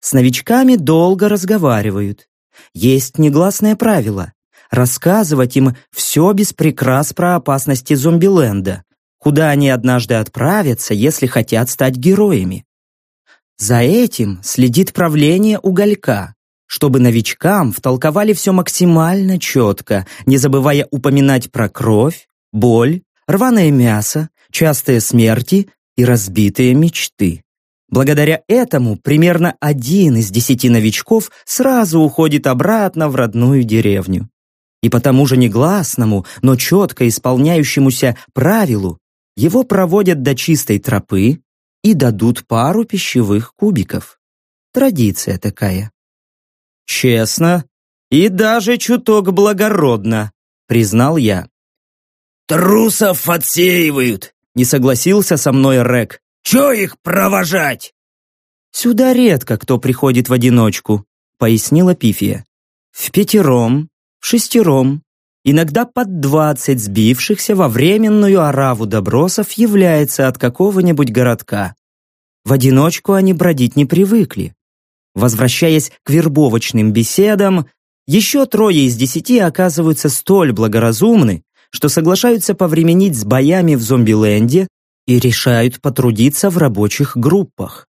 С новичками долго разговаривают. Есть негласное правило – рассказывать им все без прикрас про опасности зомбиленда, куда они однажды отправятся, если хотят стать героями. За этим следит правление уголька, чтобы новичкам втолковали все максимально четко, не забывая упоминать про кровь, боль, рваное мясо, частые смерти и разбитые мечты. Благодаря этому примерно один из десяти новичков сразу уходит обратно в родную деревню. И по тому же негласному, но четко исполняющемуся правилу его проводят до чистой тропы и дадут пару пищевых кубиков. Традиция такая. Честно и даже чуток благородно, признал я. «Трусов отсеивают!» — не согласился со мной Рек. «Чё их провожать?» «Сюда редко кто приходит в одиночку», — пояснила Пифия. «В пятером, в шестером, иногда под двадцать сбившихся во временную ораву добросов является от какого-нибудь городка. В одиночку они бродить не привыкли. Возвращаясь к вербовочным беседам, еще трое из десяти оказываются столь благоразумны, что соглашаются повременить с боями в зомбиленде и решают потрудиться в рабочих группах.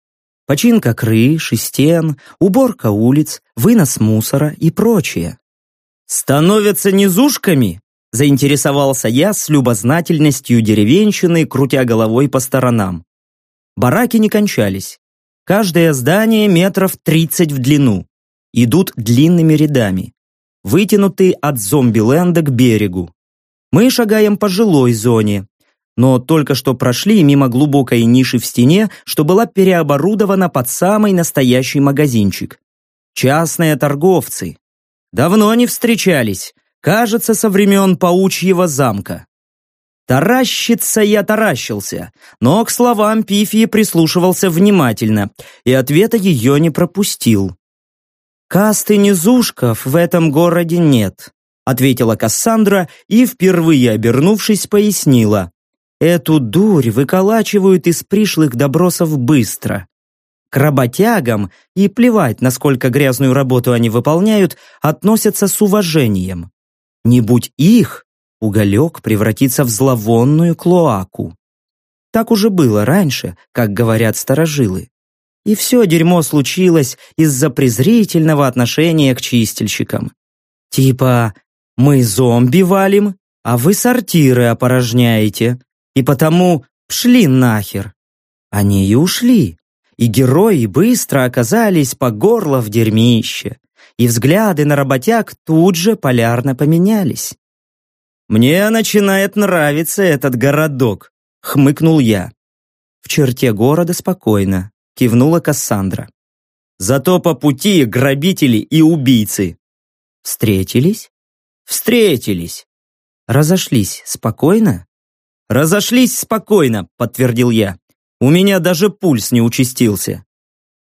Починка крыш и стен, уборка улиц, вынос мусора и прочее. «Становятся низушками?» – заинтересовался я с любознательностью деревенщины, крутя головой по сторонам. Бараки не кончались. Каждое здание метров 30 в длину. Идут длинными рядами. Вытянутые от зомби-ленда к берегу. Мы шагаем по жилой зоне, но только что прошли мимо глубокой ниши в стене, что была переоборудована под самый настоящий магазинчик. Частные торговцы. Давно не встречались, кажется, со времен паучьего замка. Таращиться я таращился, но к словам Пифии прислушивался внимательно и ответа ее не пропустил. Касты низушков в этом городе нет ответила Кассандра и, впервые обернувшись, пояснила. Эту дурь выколачивают из пришлых добросов быстро. К работягам, и плевать, насколько грязную работу они выполняют, относятся с уважением. Не будь их, уголек превратится в зловонную клоаку. Так уже было раньше, как говорят старожилы. И все дерьмо случилось из-за презрительного отношения к чистильщикам. Типа, мы зомби валим, а вы сортиры опорожняете. И потому пшли нахер. Они и ушли. И герои быстро оказались по горло в дерьмище. И взгляды на работяг тут же полярно поменялись. «Мне начинает нравиться этот городок», — хмыкнул я. В черте города спокойно, кивнула Кассандра. «Зато по пути грабители и убийцы». «Встретились?» Встретились. Разошлись спокойно? Разошлись спокойно, подтвердил я. У меня даже пульс не участился.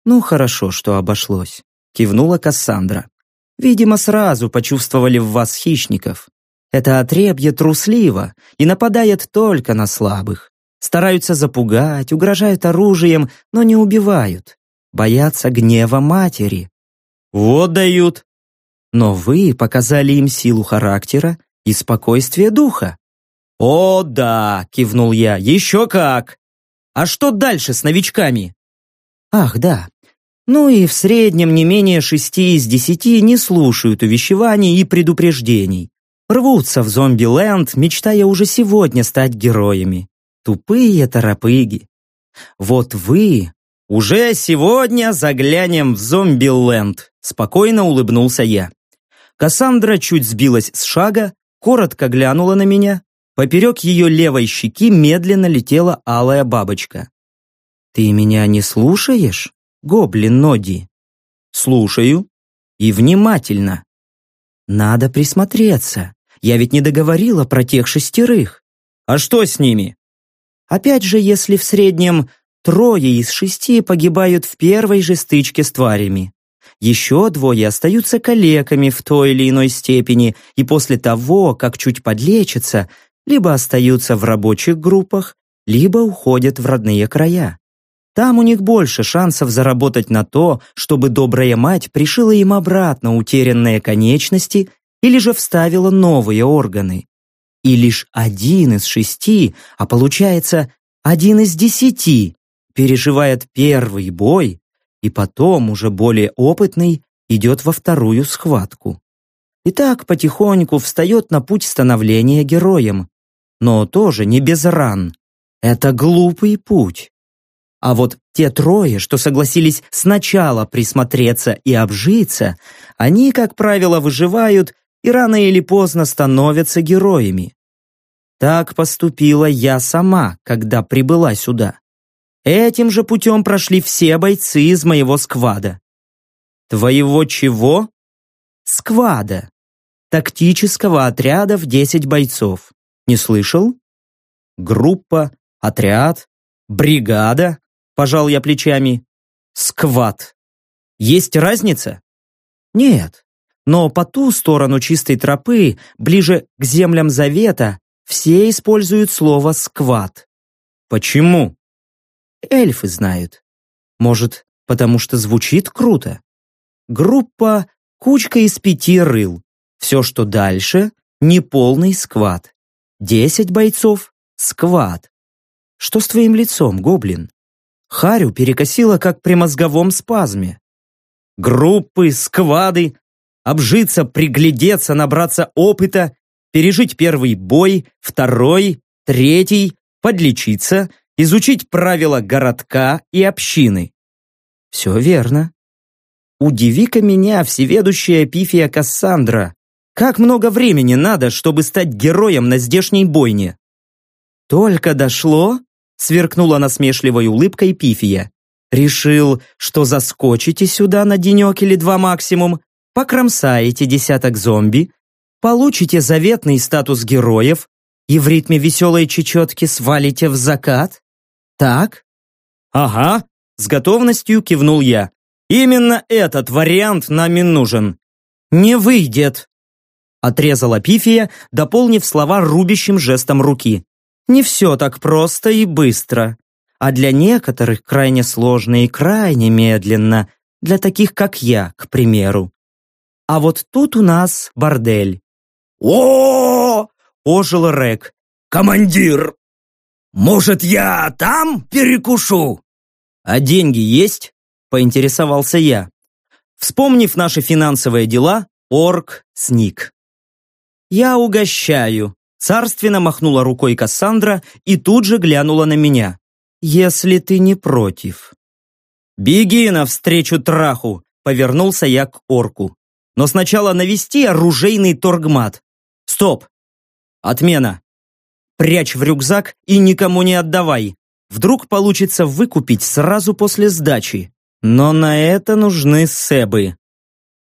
Ну, хорошо, что обошлось, кивнула Кассандра. Видимо, сразу почувствовали в вас хищников. Это отребье трусливо и нападает только на слабых. Стараются запугать, угрожают оружием, но не убивают. Боятся гнева матери. Вот дают, но вы показали им силу характера и спокойствие духа. «О, да!» — кивнул я. «Еще как! А что дальше с новичками?» «Ах, да. Ну и в среднем не менее шести из десяти не слушают увещеваний и предупреждений. Рвутся в зомби-ленд, мечтая уже сегодня стать героями. Тупые торопыги. Вот вы уже сегодня заглянем в зомби-ленд, спокойно улыбнулся я. Кассандра чуть сбилась с шага, коротко глянула на меня. Поперек ее левой щеки медленно летела алая бабочка. «Ты меня не слушаешь, гоблин Ноди?» «Слушаю. И внимательно. Надо присмотреться. Я ведь не договорила про тех шестерых. А что с ними?» Опять же, если в среднем трое из шести погибают в первой же стычке с тварями. Еще двое остаются калеками в той или иной степени и после того, как чуть подлечатся, либо остаются в рабочих группах, либо уходят в родные края. Там у них больше шансов заработать на то, чтобы добрая мать пришила им обратно утерянные конечности или же вставила новые органы. И лишь один из шести, а получается один из десяти, переживает первый бой и потом, уже более опытный, идет во вторую схватку. И так потихоньку встает на путь становления героем. Но тоже не без ран. Это глупый путь. А вот те трое, что согласились сначала присмотреться и обжиться, они, как правило, выживают и рано или поздно становятся героями. Так поступила я сама, когда прибыла сюда. Этим же путем прошли все бойцы из моего сквада. Твоего чего? Сквада. Тактического отряда в 10 бойцов. Не слышал? Группа, отряд, бригада, пожал я плечами. Сквад. Есть разница? Нет. Но по ту сторону чистой тропы, ближе к землям Завета, все используют слово «сквад». Почему? Эльфы знают. Может, потому что звучит круто? Группа – кучка из пяти рыл. Все, что дальше – неполный сквад. Десять бойцов – сквад. Что с твоим лицом, гоблин? Харю перекосило, как при мозговом спазме. Группы, сквады, обжиться, приглядеться, набраться опыта, пережить первый бой, второй, третий, подлечиться, изучить правила городка и общины. Все верно. Удиви-ка меня, всеведущая Пифия Кассандра. Как много времени надо, чтобы стать героем на здешней бойне? Только дошло, сверкнула насмешливой улыбкой Пифия. Решил, что заскочите сюда на денек или два максимум, покромсаете десяток зомби, получите заветный статус героев и в ритме веселой чечетки свалите в закат? Так? Ага, с готовностью кивнул я. Именно этот вариант нам и нужен. Не выйдет. Отрезала Пифия, дополнив слова рубящим жестом руки. Не все так просто и быстро. А для некоторых крайне сложно и крайне медленно. Для таких, как я, к примеру. А вот тут у нас бордель. о, -о, -о, ожил Рек. «Командир! Может, я там перекушу?» «А деньги есть?» поинтересовался я. Вспомнив наши финансовые дела, орк сник. «Я угощаю», – царственно махнула рукой Кассандра и тут же глянула на меня. «Если ты не против». «Беги навстречу траху», – повернулся я к орку. «Но сначала навести оружейный торгмат. Стоп! Отмена! Прячь в рюкзак и никому не отдавай. Вдруг получится выкупить сразу после сдачи. Но на это нужны себы.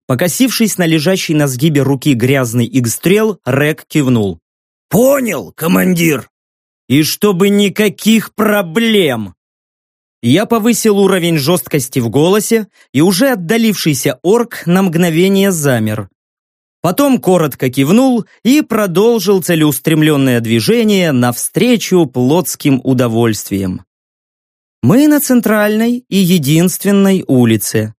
Покосившись на лежащий на сгибе руки грязный игстрел, Рек кивнул. «Понял, командир!» «И чтобы никаких проблем!» Я повысил уровень жесткости в голосе, и уже отдалившийся орк на мгновение замер. Потом коротко кивнул и продолжил целеустремленное движение навстречу плотским удовольствиям. Мы на центральной и единственной улице.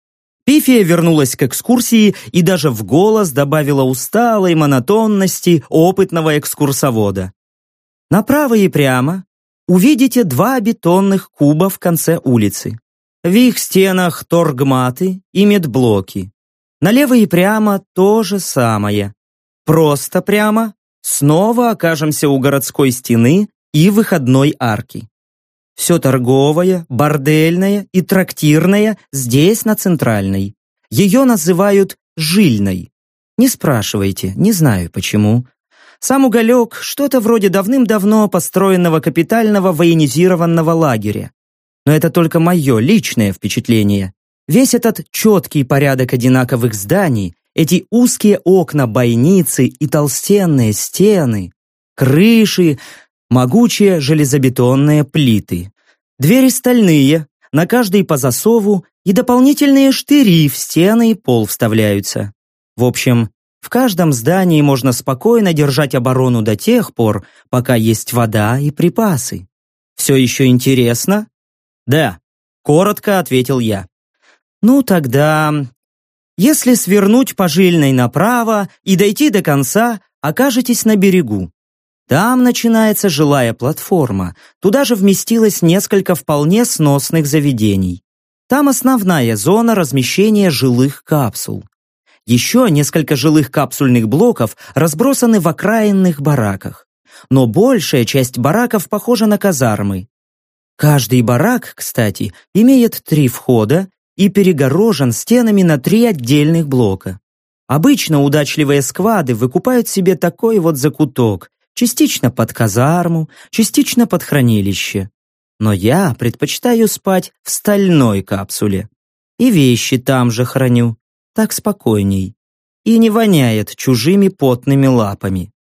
Пифия вернулась к экскурсии и даже в голос добавила усталой монотонности опытного экскурсовода. Направо и прямо увидите два бетонных куба в конце улицы. В их стенах торгматы и медблоки. Налево и прямо то же самое. Просто прямо снова окажемся у городской стены и выходной арки. Все торговое, бордельное и трактирное здесь, на Центральной. Ее называют жильной. Не спрашивайте, не знаю почему. Сам уголек – что-то вроде давным-давно построенного капитального военизированного лагеря. Но это только мое личное впечатление. Весь этот четкий порядок одинаковых зданий, эти узкие окна бойницы и толстенные стены, крыши, могучие железобетонные плиты. Двери стальные, на каждой по засову и дополнительные штыри в стены и пол вставляются. В общем, в каждом здании можно спокойно держать оборону до тех пор, пока есть вода и припасы. Все еще интересно? Да, коротко ответил я. Ну тогда, если свернуть по жильной направо и дойти до конца, окажетесь на берегу. Там начинается жилая платформа. Туда же вместилось несколько вполне сносных заведений. Там основная зона размещения жилых капсул. Еще несколько жилых капсульных блоков разбросаны в окраинных бараках. Но большая часть бараков похожа на казармы. Каждый барак, кстати, имеет три входа и перегорожен стенами на три отдельных блока. Обычно удачливые сквады выкупают себе такой вот закуток, частично под казарму, частично под хранилище. Но я предпочитаю спать в стальной капсуле. И вещи там же храню, так спокойней. И не воняет чужими потными лапами.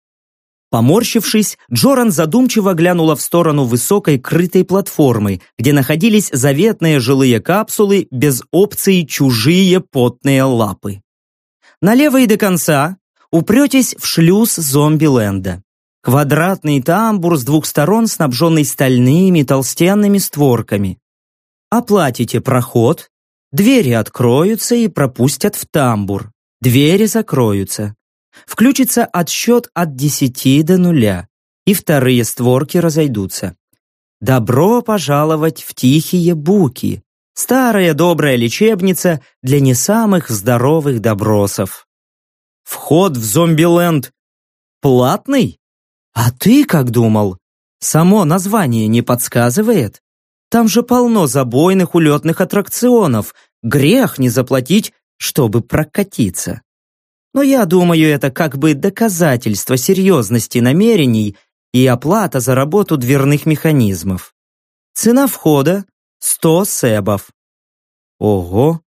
Поморщившись, Джоран задумчиво глянула в сторону высокой крытой платформы, где находились заветные жилые капсулы без опции «чужие потные лапы». Налево и до конца упретесь в шлюз зомби-ленда. Квадратный тамбур с двух сторон, снабженный стальными толстенными створками. Оплатите проход, двери откроются и пропустят в тамбур. Двери закроются. Включится отсчет от десяти до нуля, и вторые створки разойдутся. Добро пожаловать в тихие буки, Старая добрая лечебница для не самых здоровых добросов. Вход в зомбиленд платный? А ты как думал? Само название не подсказывает? Там же полно забойных улетных аттракционов. Грех не заплатить, чтобы прокатиться. Но я думаю, это как бы доказательство серьезности намерений и оплата за работу дверных механизмов. Цена входа 100 себов. Ого!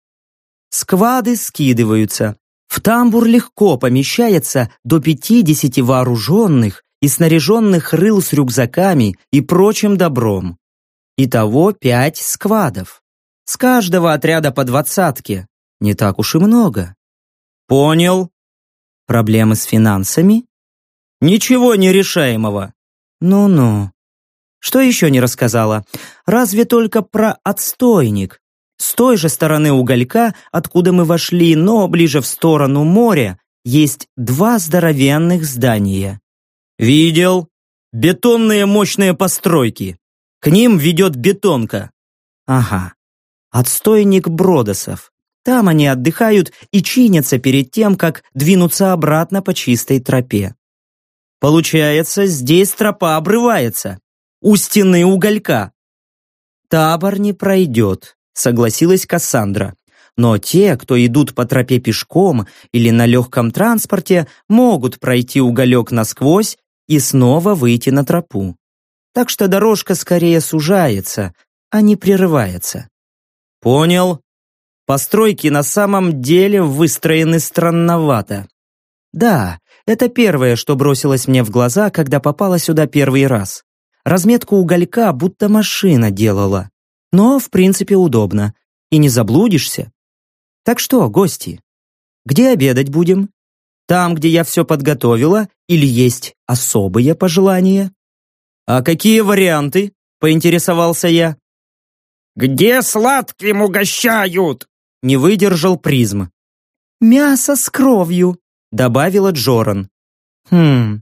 Сквады скидываются. В тамбур легко помещается до 50 вооруженных и снаряженных рыл с рюкзаками и прочим добром. Итого пять сквадов. С каждого отряда по двадцатке. Не так уж и много. Понял. Проблемы с финансами? Ничего нерешаемого. Ну-ну. Что еще не рассказала? Разве только про отстойник. С той же стороны уголька, откуда мы вошли, но ближе в сторону моря, есть два здоровенных здания. Видел? Бетонные мощные постройки. К ним ведет бетонка. Ага. Отстойник Бродосов. Там они отдыхают и чинятся перед тем, как двинуться обратно по чистой тропе. Получается, здесь тропа обрывается у стены уголька. Табор не пройдет, согласилась Кассандра. Но те, кто идут по тропе пешком или на легком транспорте, могут пройти уголек насквозь и снова выйти на тропу. Так что дорожка скорее сужается, а не прерывается. Понял. Постройки на самом деле выстроены странновато. Да, это первое, что бросилось мне в глаза, когда попала сюда первый раз. Разметку уголька будто машина делала. Но, в принципе, удобно. И не заблудишься. Так что, гости, где обедать будем? Там, где я все подготовила, или есть особые пожелания? А какие варианты? Поинтересовался я. Где сладким угощают? Не выдержал призм. Мясо с кровью, добавила Джоран. Хм,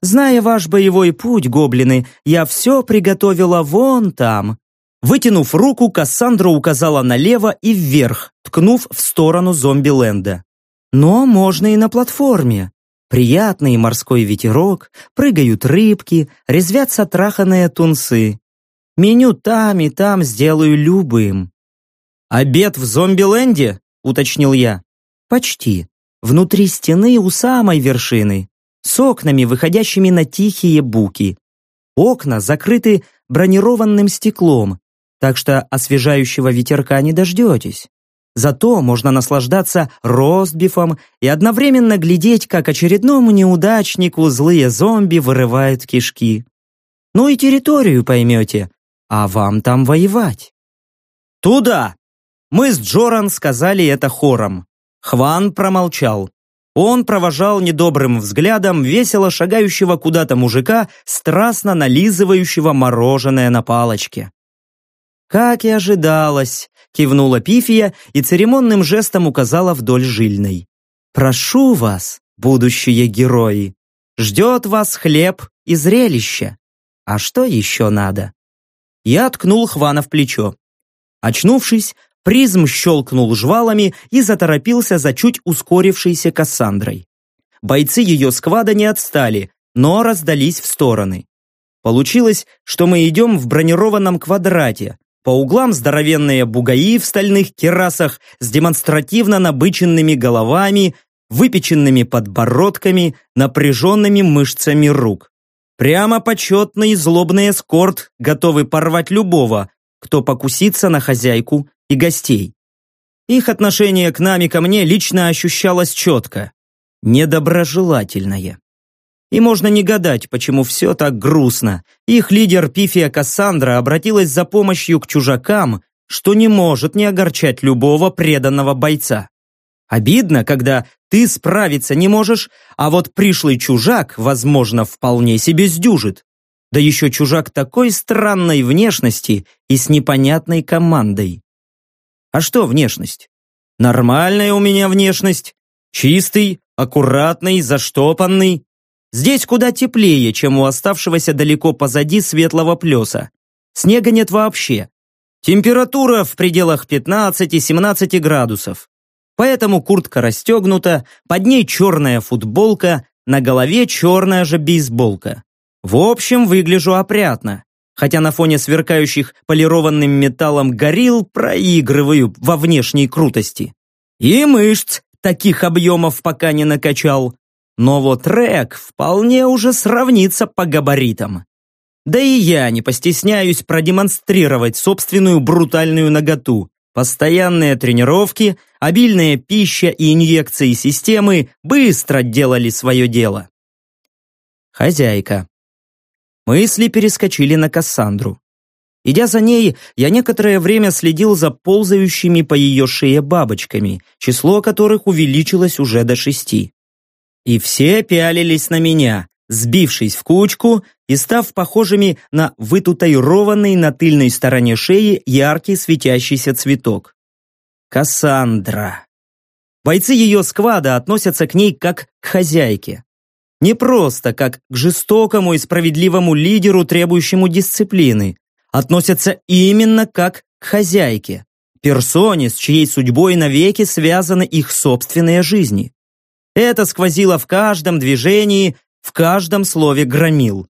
Зная ваш боевой путь, гоблины, я все приготовила вон там». Вытянув руку, Кассандра указала налево и вверх, ткнув в сторону зомби-ленда. «Но можно и на платформе. Приятный морской ветерок, прыгают рыбки, резвятся траханные тунцы. Меню там и там сделаю любым». «Обед в зомби-ленде?» — уточнил я. «Почти. Внутри стены у самой вершины с окнами, выходящими на тихие буки. Окна закрыты бронированным стеклом, так что освежающего ветерка не дождетесь. Зато можно наслаждаться ростбифом и одновременно глядеть, как очередному неудачнику злые зомби вырывают кишки. Ну и территорию поймете, а вам там воевать. «Туда!» Мы с Джоран сказали это хором. Хван промолчал. Он провожал недобрым взглядом весело шагающего куда-то мужика, страстно нализывающего мороженое на палочке. «Как и ожидалось», — кивнула Пифия и церемонным жестом указала вдоль жильной. «Прошу вас, будущие герои, ждет вас хлеб и зрелище. А что еще надо?» Я ткнул Хвана в плечо. Очнувшись, Призм щелкнул жвалами и заторопился за чуть ускорившейся Кассандрой. Бойцы ее сквада не отстали, но раздались в стороны. Получилось, что мы идем в бронированном квадрате, по углам здоровенные бугаи в стальных керасах с демонстративно набыченными головами, выпеченными подбородками, напряженными мышцами рук. Прямо почетный злобный эскорт, готовый порвать любого, кто покусится на хозяйку и гостей. Их отношение к нам и ко мне лично ощущалось четко. Недоброжелательное. И можно не гадать, почему все так грустно. Их лидер Пифия Кассандра обратилась за помощью к чужакам, что не может не огорчать любого преданного бойца. Обидно, когда ты справиться не можешь, а вот пришлый чужак, возможно, вполне себе сдюжит. Да еще чужак такой странной внешности и с непонятной командой. А что внешность? Нормальная у меня внешность. Чистый, аккуратный, заштопанный. Здесь куда теплее, чем у оставшегося далеко позади светлого плеса. Снега нет вообще. Температура в пределах 15-17 градусов. Поэтому куртка расстегнута, под ней черная футболка, на голове черная же бейсболка. В общем, выгляжу опрятно, хотя на фоне сверкающих полированным металлом горил проигрываю во внешней крутости. И мышц таких объемов пока не накачал. Но вот Рек вполне уже сравнится по габаритам. Да и я не постесняюсь продемонстрировать собственную брутальную наготу. Постоянные тренировки, обильная пища и инъекции системы быстро делали свое дело. Хозяйка. Мысли перескочили на Кассандру. Идя за ней, я некоторое время следил за ползающими по ее шее бабочками, число которых увеличилось уже до шести. И все пялились на меня, сбившись в кучку и став похожими на вытатуированный на тыльной стороне шеи яркий светящийся цветок. Кассандра. Бойцы ее сквада относятся к ней как к хозяйке. Не просто как к жестокому и справедливому лидеру, требующему дисциплины. Относятся именно как к хозяйке, персоне, с чьей судьбой навеки связаны их собственные жизни. Это сквозило в каждом движении, в каждом слове громил.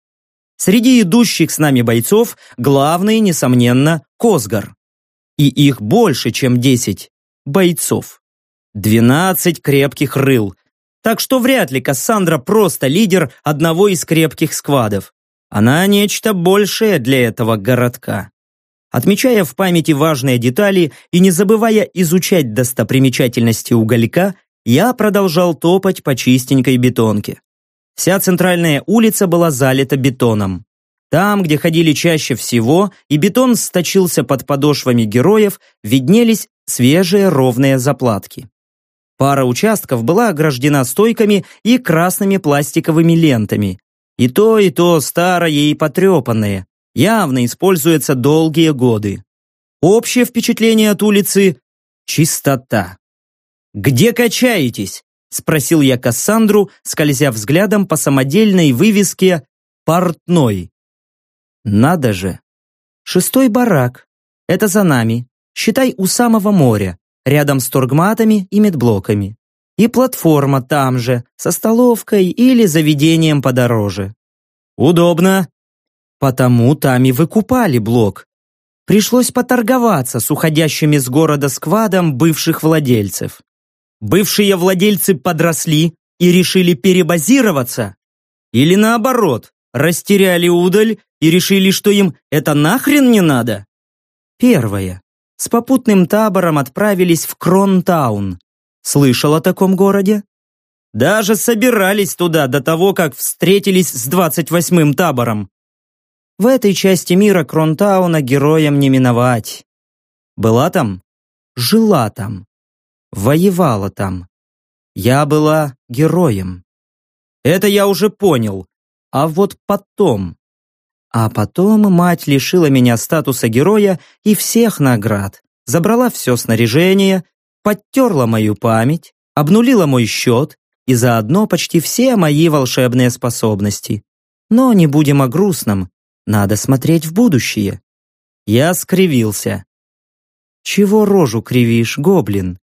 Среди идущих с нами бойцов главный, несомненно, Косгар. И их больше, чем десять бойцов. Двенадцать крепких рыл. Так что вряд ли Кассандра просто лидер одного из крепких сквадов. Она нечто большее для этого городка. Отмечая в памяти важные детали и не забывая изучать достопримечательности уголька, я продолжал топать по чистенькой бетонке. Вся центральная улица была залита бетоном. Там, где ходили чаще всего, и бетон сточился под подошвами героев, виднелись свежие ровные заплатки. Пара участков была ограждена стойками и красными пластиковыми лентами. И то, и то старое и потрепанное, явно используется долгие годы. Общее впечатление от улицы – чистота. «Где качаетесь?» – спросил я Кассандру, скользя взглядом по самодельной вывеске «Портной». «Надо же! Шестой барак. Это за нами. Считай, у самого моря, рядом с торгматами и медблоками. И платформа там же, со столовкой или заведением подороже. Удобно. Потому там и выкупали блок. Пришлось поторговаться с уходящими с города сквадом бывших владельцев. Бывшие владельцы подросли и решили перебазироваться? Или наоборот, растеряли удаль и решили, что им это нахрен не надо? Первое. С попутным табором отправились в Кронтаун. Слышал о таком городе? Даже собирались туда до того, как встретились с 28-м табором. В этой части мира Кронтауна героям не миновать. Была там? Жила там воевала там. Я была героем. Это я уже понял. А вот потом... А потом мать лишила меня статуса героя и всех наград, забрала все снаряжение, подтерла мою память, обнулила мой счет и заодно почти все мои волшебные способности. Но не будем о грустном, надо смотреть в будущее. Я скривился. «Чего рожу кривишь, гоблин?»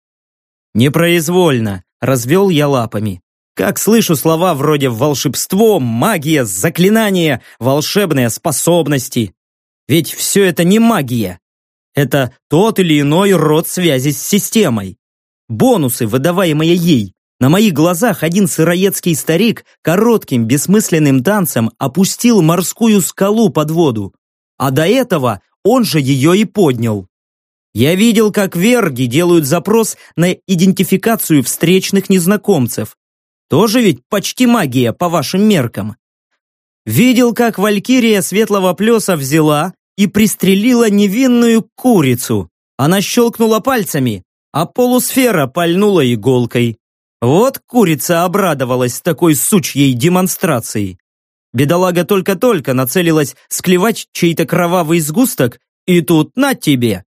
Непроизвольно развел я лапами. как слышу слова вроде «волшебство», «магия», «заклинание», «волшебные способности». Ведь все это не магия. Это тот или иной род связи с системой. Бонусы, выдаваемые ей. На моих глазах один сыроедский старик коротким бессмысленным танцем опустил морскую скалу под воду. А до этого он же ее и поднял. Я видел, как верги делают запрос на идентификацию встречных незнакомцев. Тоже ведь почти магия по вашим меркам. Видел, как Валькирия Светлого Плеса взяла и пристрелила невинную курицу. Она щелкнула пальцами, а полусфера пальнула иголкой. Вот курица обрадовалась такой сучьей демонстрацией. Бедолага только-только нацелилась склевать чей-то кровавый сгусток, и тут на тебе.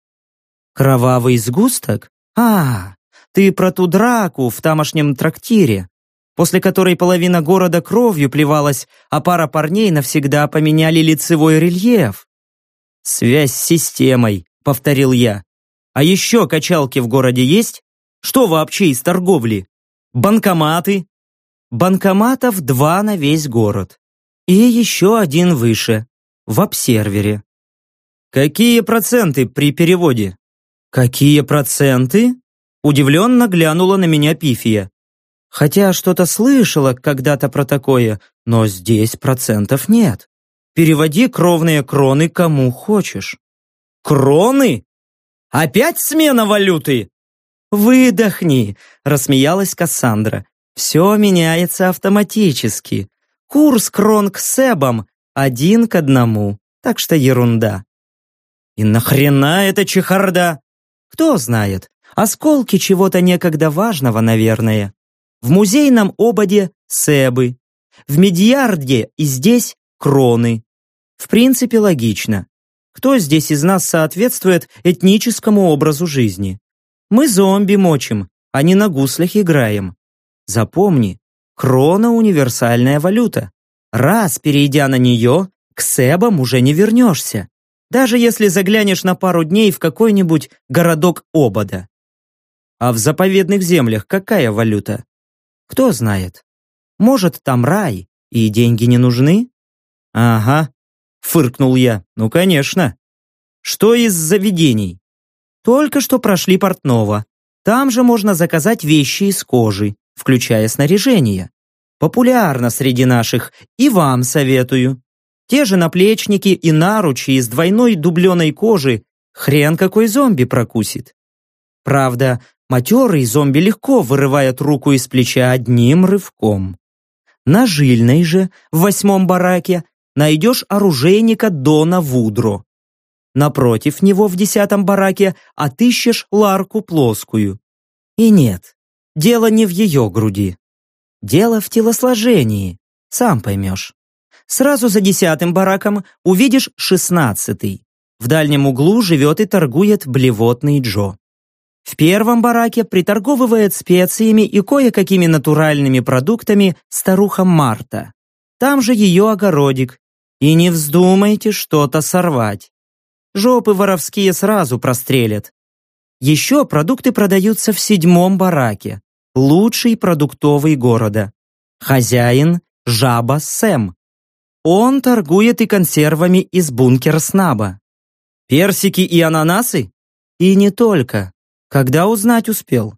Кровавый сгусток? А, ты про ту драку в тамошнем трактире, после которой половина города кровью плевалась, а пара парней навсегда поменяли лицевой рельеф. «Связь с системой», — повторил я. «А еще качалки в городе есть? Что вообще из торговли? Банкоматы?» «Банкоматов два на весь город. И еще один выше, в обсервере». «Какие проценты при переводе?» «Какие проценты?» Удивленно глянула на меня Пифия. Хотя что-то слышала когда-то про такое, но здесь процентов нет. Переводи кровные кроны кому хочешь. Кроны? Опять смена валюты? Выдохни, рассмеялась Кассандра. Все меняется автоматически. Курс крон к себам один к одному, так что ерунда. И нахрена эта чехарда? Кто знает, осколки чего-то некогда важного, наверное. В музейном ободе себы, в медиарде и здесь кроны. В принципе, логично. Кто здесь из нас соответствует этническому образу жизни? Мы зомби мочим, а не на гуслях играем. Запомни, крона – универсальная валюта. Раз перейдя на нее, к себам уже не вернешься. Даже если заглянешь на пару дней в какой-нибудь городок обода. А в заповедных землях какая валюта? Кто знает. Может, там рай, и деньги не нужны? Ага, Фыркнул я. Ну, конечно. Что из заведений? Только что прошли портного. Там же можно заказать вещи из кожи, включая снаряжение. Популярно среди наших, и вам советую. Те же наплечники и наручи из двойной дубленой кожи хрен какой зомби прокусит. Правда, матерый зомби легко вырывает руку из плеча одним рывком. На жильной же, в восьмом бараке, найдешь оружейника Дона Вудро. Напротив него в десятом бараке отыщешь ларку плоскую. И нет, дело не в ее груди. Дело в телосложении, сам поймешь. Сразу за десятым бараком увидишь шестнадцатый. В дальнем углу живет и торгует блевотный Джо. В первом бараке приторговывает специями и кое-какими натуральными продуктами старуха Марта. Там же ее огородик, и не вздумайте что-то сорвать. Жопы воровские сразу прострелят. Еще продукты продаются в седьмом бараке. Лучший продуктовый города. Хозяин – Жаба Сэм. Он торгует и консервами из бункера Снаба. Персики и ананасы? И не только. Когда узнать успел?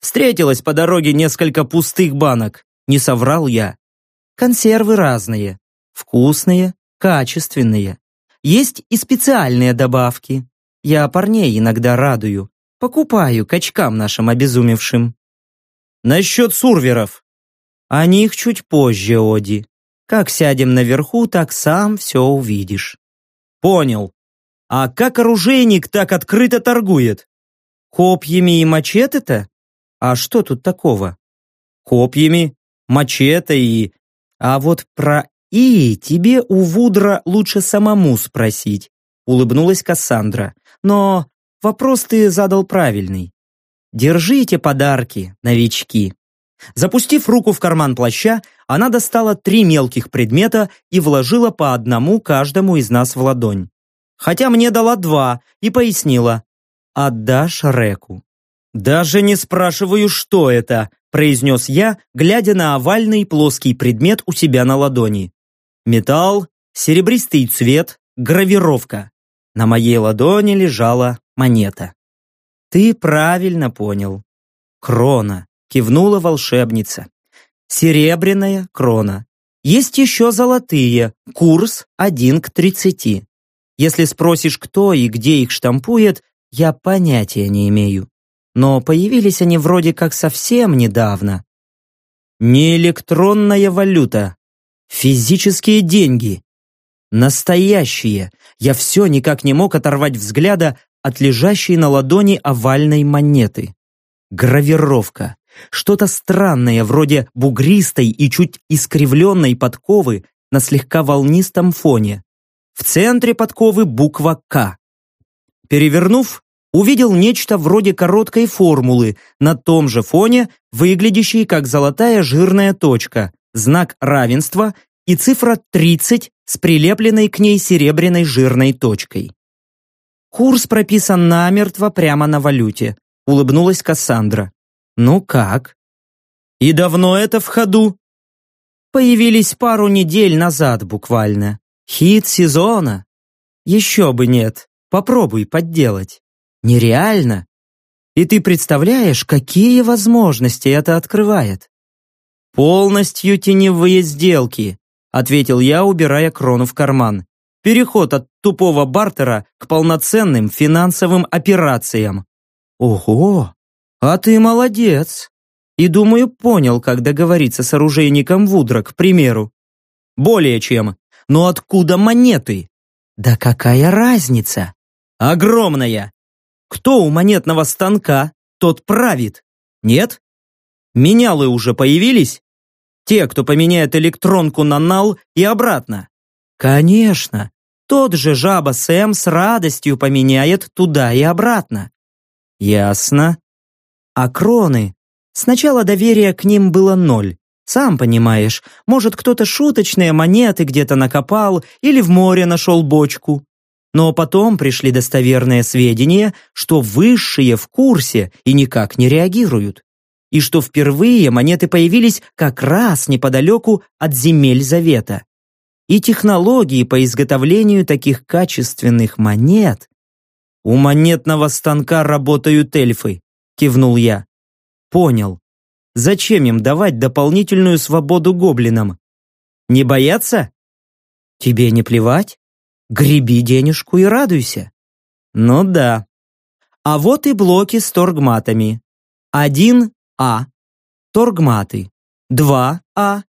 Встретилось по дороге несколько пустых банок. Не соврал я. Консервы разные. Вкусные, качественные. Есть и специальные добавки. Я парней иногда радую. Покупаю качкам нашим обезумевшим. Насчет сурверов. О них чуть позже, Оди. Как сядем наверху, так сам все увидишь. Понял. А как оружейник так открыто торгует? Копьями и мачете-то? А что тут такого? Копьями, мачете и... А вот про «И тебе у Вудра лучше самому спросить», улыбнулась Кассандра. «Но вопрос ты задал правильный. Держите подарки, новички». Запустив руку в карман плаща, она достала три мелких предмета и вложила по одному каждому из нас в ладонь. Хотя мне дала два и пояснила. «Отдашь Реку». «Даже не спрашиваю, что это», произнес я, глядя на овальный плоский предмет у себя на ладони. Металл, серебристый цвет, гравировка. На моей ладони лежала монета. Ты правильно понял. Крона, кивнула волшебница. Серебряная крона. Есть еще золотые, курс 1 к 30. Если спросишь, кто и где их штампует, я понятия не имею. Но появились они вроде как совсем недавно. Не электронная валюта. Физические деньги. Настоящие. Я все никак не мог оторвать взгляда от лежащей на ладони овальной монеты. Гравировка. Что-то странное, вроде бугристой и чуть искривленной подковы на слегка волнистом фоне. В центре подковы буква «К». Перевернув, увидел нечто вроде короткой формулы на том же фоне, выглядящей как золотая жирная точка, знак равенства и цифра 30 с прилепленной к ней серебряной жирной точкой. Курс прописан намертво прямо на валюте, улыбнулась Кассандра. Ну как? И давно это в ходу? Появились пару недель назад буквально. Хит сезона. Еще бы нет. Попробуй подделать. Нереально. И ты представляешь, какие возможности это открывает? Полностью теневые сделки, ответил я, убирая крону в карман. Переход от тупого бартера к полноценным финансовым операциям. Ого, «А ты молодец!» И, думаю, понял, как договориться с оружейником Вудра, к примеру. «Более чем. Но откуда монеты?» «Да какая разница?» «Огромная! Кто у монетного станка, тот правит. Нет? Менялы уже появились? Те, кто поменяет электронку на нал и обратно?» «Конечно! Тот же жаба Сэм с радостью поменяет туда и обратно». «Ясно. А кроны? Сначала доверия к ним было ноль. Сам понимаешь, может кто-то шуточные монеты где-то накопал или в море нашел бочку. Но потом пришли достоверные сведения, что высшие в курсе и никак не реагируют. И что впервые монеты появились как раз неподалеку от земель Завета. И технологии по изготовлению таких качественных монет. У монетного станка работают эльфы кивнул я. Понял. Зачем им давать дополнительную свободу гоблинам? Не бояться? Тебе не плевать? Греби денежку и радуйся. Ну да. А вот и блоки с торгматами. 1А. Торгматы. 2А.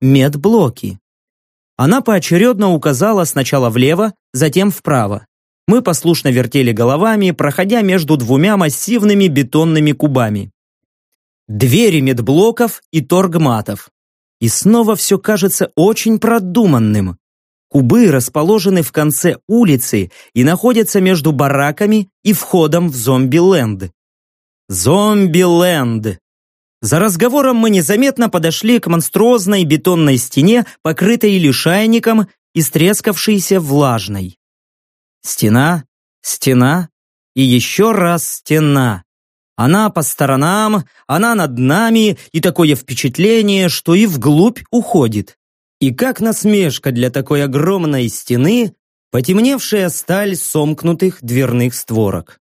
Медблоки. Она поочередно указала сначала влево, затем вправо. Мы послушно вертели головами, проходя между двумя массивными бетонными кубами. Двери медблоков и торгматов. И снова все кажется очень продуманным. Кубы расположены в конце улицы и находятся между бараками и входом в зомби-ленд. Зомби-ленд. За разговором мы незаметно подошли к монструозной бетонной стене, покрытой лишайником и стрескавшейся влажной. Стена, стена и еще раз стена. Она по сторонам, она над нами, и такое впечатление, что и вглубь уходит. И как насмешка для такой огромной стены, потемневшая сталь сомкнутых дверных створок.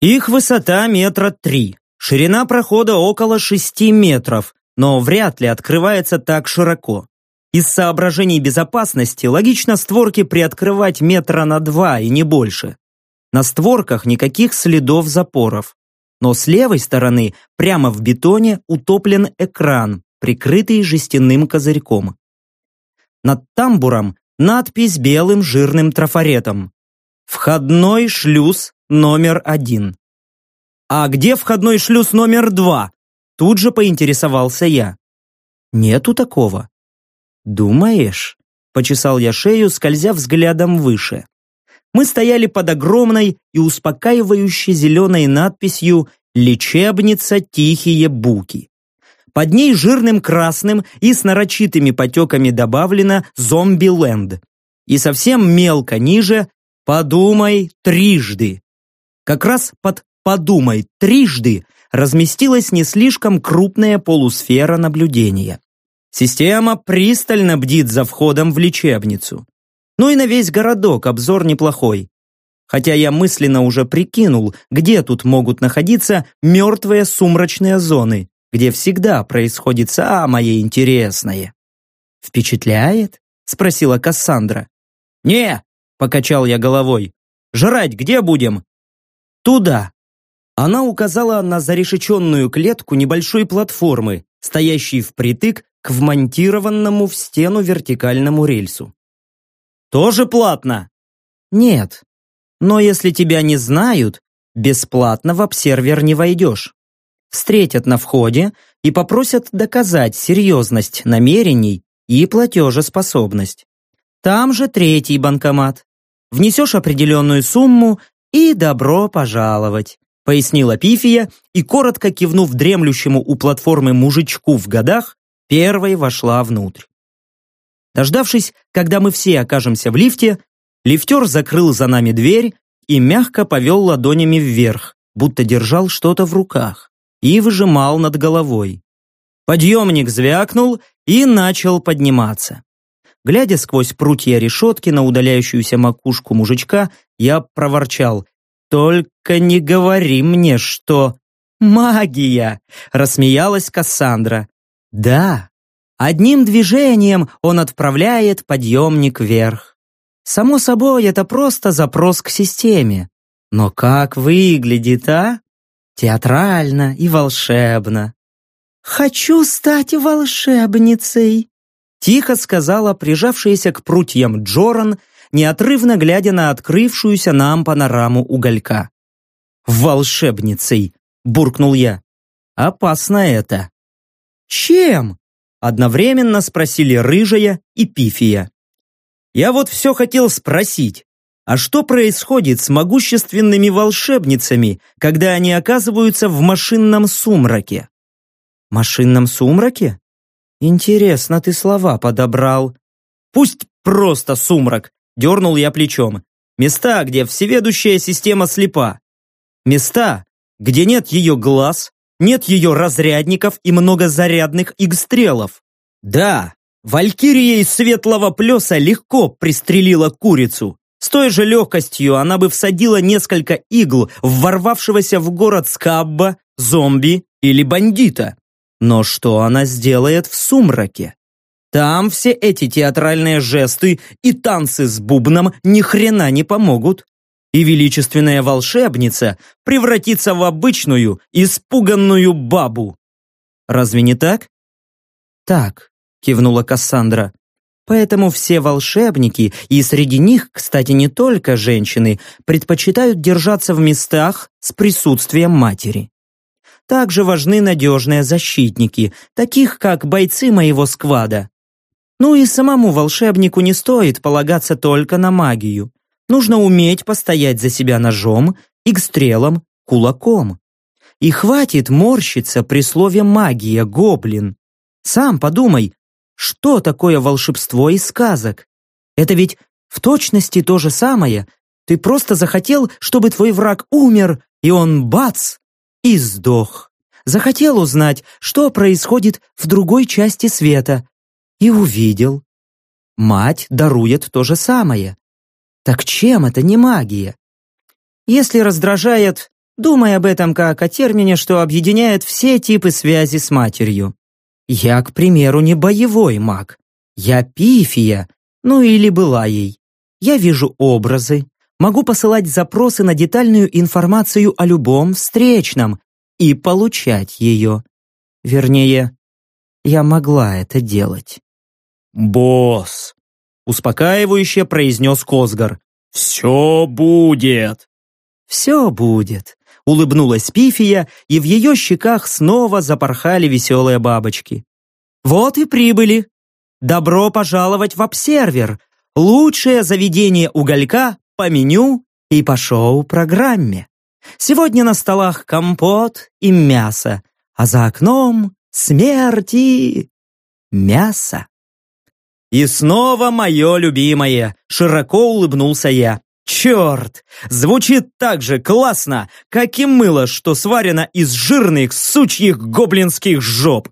Их высота метра три, ширина прохода около шести метров, но вряд ли открывается так широко. Из соображений безопасности логично створки приоткрывать метра на два и не больше. На створках никаких следов запоров. Но с левой стороны, прямо в бетоне, утоплен экран, прикрытый жестяным козырьком. Над тамбуром надпись белым жирным трафаретом. «Входной шлюз номер один». «А где входной шлюз номер два?» Тут же поинтересовался я. «Нету такого. «Думаешь?» – почесал я шею, скользя взглядом выше. Мы стояли под огромной и успокаивающей зеленой надписью «Лечебница Тихие Буки». Под ней жирным красным и с нарочитыми потеками добавлено «Зомби-ленд». И совсем мелко ниже «Подумай трижды». Как раз под «Подумай трижды» разместилась не слишком крупная полусфера наблюдения. Система пристально бдит за входом в лечебницу. Ну и на весь городок обзор неплохой. Хотя я мысленно уже прикинул, где тут могут находиться мертвые сумрачные зоны, где всегда происходит самое интересное. «Впечатляет?» — спросила Кассандра. «Не!» — покачал я головой. «Жрать где будем?» «Туда!» Она указала на зарешеченную клетку небольшой платформы, стоящей впритык к вмонтированному в стену вертикальному рельсу. «Тоже платно?» «Нет. Но если тебя не знают, бесплатно в обсервер не войдешь. Встретят на входе и попросят доказать серьезность намерений и платежеспособность. Там же третий банкомат. Внесешь определенную сумму и добро пожаловать, пояснила Пифия и, коротко кивнув дремлющему у платформы мужичку в годах, первой вошла внутрь. Дождавшись, когда мы все окажемся в лифте, лифтер закрыл за нами дверь и мягко повел ладонями вверх, будто держал что-то в руках, и выжимал над головой. Подъемник звякнул и начал подниматься. Глядя сквозь прутья решетки на удаляющуюся макушку мужичка, я проворчал. «Только не говори мне, что...» «Магия!» — рассмеялась Кассандра. «Да, одним движением он отправляет подъемник вверх. Само собой, это просто запрос к системе. Но как выглядит, а? Театрально и волшебно. «Хочу стать волшебницей», Тихо сказала прижавшаяся к прутьям Джоран, неотрывно глядя на открывшуюся нам панораму уголька. «Волшебницей!» — буркнул я. «Опасно это!» «Чем?» — одновременно спросили Рыжая и Пифия. «Я вот все хотел спросить, а что происходит с могущественными волшебницами, когда они оказываются в машинном сумраке?» «Машинном сумраке?» Интересно ты слова подобрал. Пусть просто сумрак, дернул я плечом. Места, где всеведущая система слепа. Места, где нет ее глаз, нет ее разрядников и многозарядных игстрелов. Да, Валькирия из светлого плеса легко пристрелила курицу. С той же легкостью она бы всадила несколько игл в ворвавшегося в город скабба, зомби или бандита. Но что она сделает в сумраке? Там все эти театральные жесты и танцы с бубном ни хрена не помогут. И величественная волшебница превратится в обычную, испуганную бабу. Разве не так? Так, кивнула Кассандра. Поэтому все волшебники, и среди них, кстати, не только женщины, предпочитают держаться в местах с присутствием матери. Также важны надежные защитники, таких как бойцы моего сквада. Ну и самому волшебнику не стоит полагаться только на магию. Нужно уметь постоять за себя ножом, игстрелом, кулаком. И хватит морщиться при слове «магия», «гоблин». Сам подумай, что такое волшебство из сказок? Это ведь в точности то же самое. Ты просто захотел, чтобы твой враг умер, и он бац, и сдох. Захотел узнать, что происходит в другой части света, и увидел. Мать дарует то же самое. Так чем это не магия? Если раздражает, думай об этом как о термине, что объединяет все типы связи с матерью. Я, к примеру, не боевой маг. Я пифия, ну или была ей. Я вижу образы, могу посылать запросы на детальную информацию о любом встречном и получать ее. Вернее, я могла это делать. «Босс!» — успокаивающе произнес Косгар. «Все будет!» «Все будет!» — улыбнулась Пифия, и в ее щеках снова запорхали веселые бабочки. «Вот и прибыли! Добро пожаловать в обсервер! Лучшее заведение уголька по меню и по шоу-программе. Сегодня на столах компот и мясо, а за окном смерть и мясо. И снова мое любимое, широко улыбнулся я. Черт! Звучит так же классно, как и мыло, что сварено из жирных сучьих гоблинских жоп.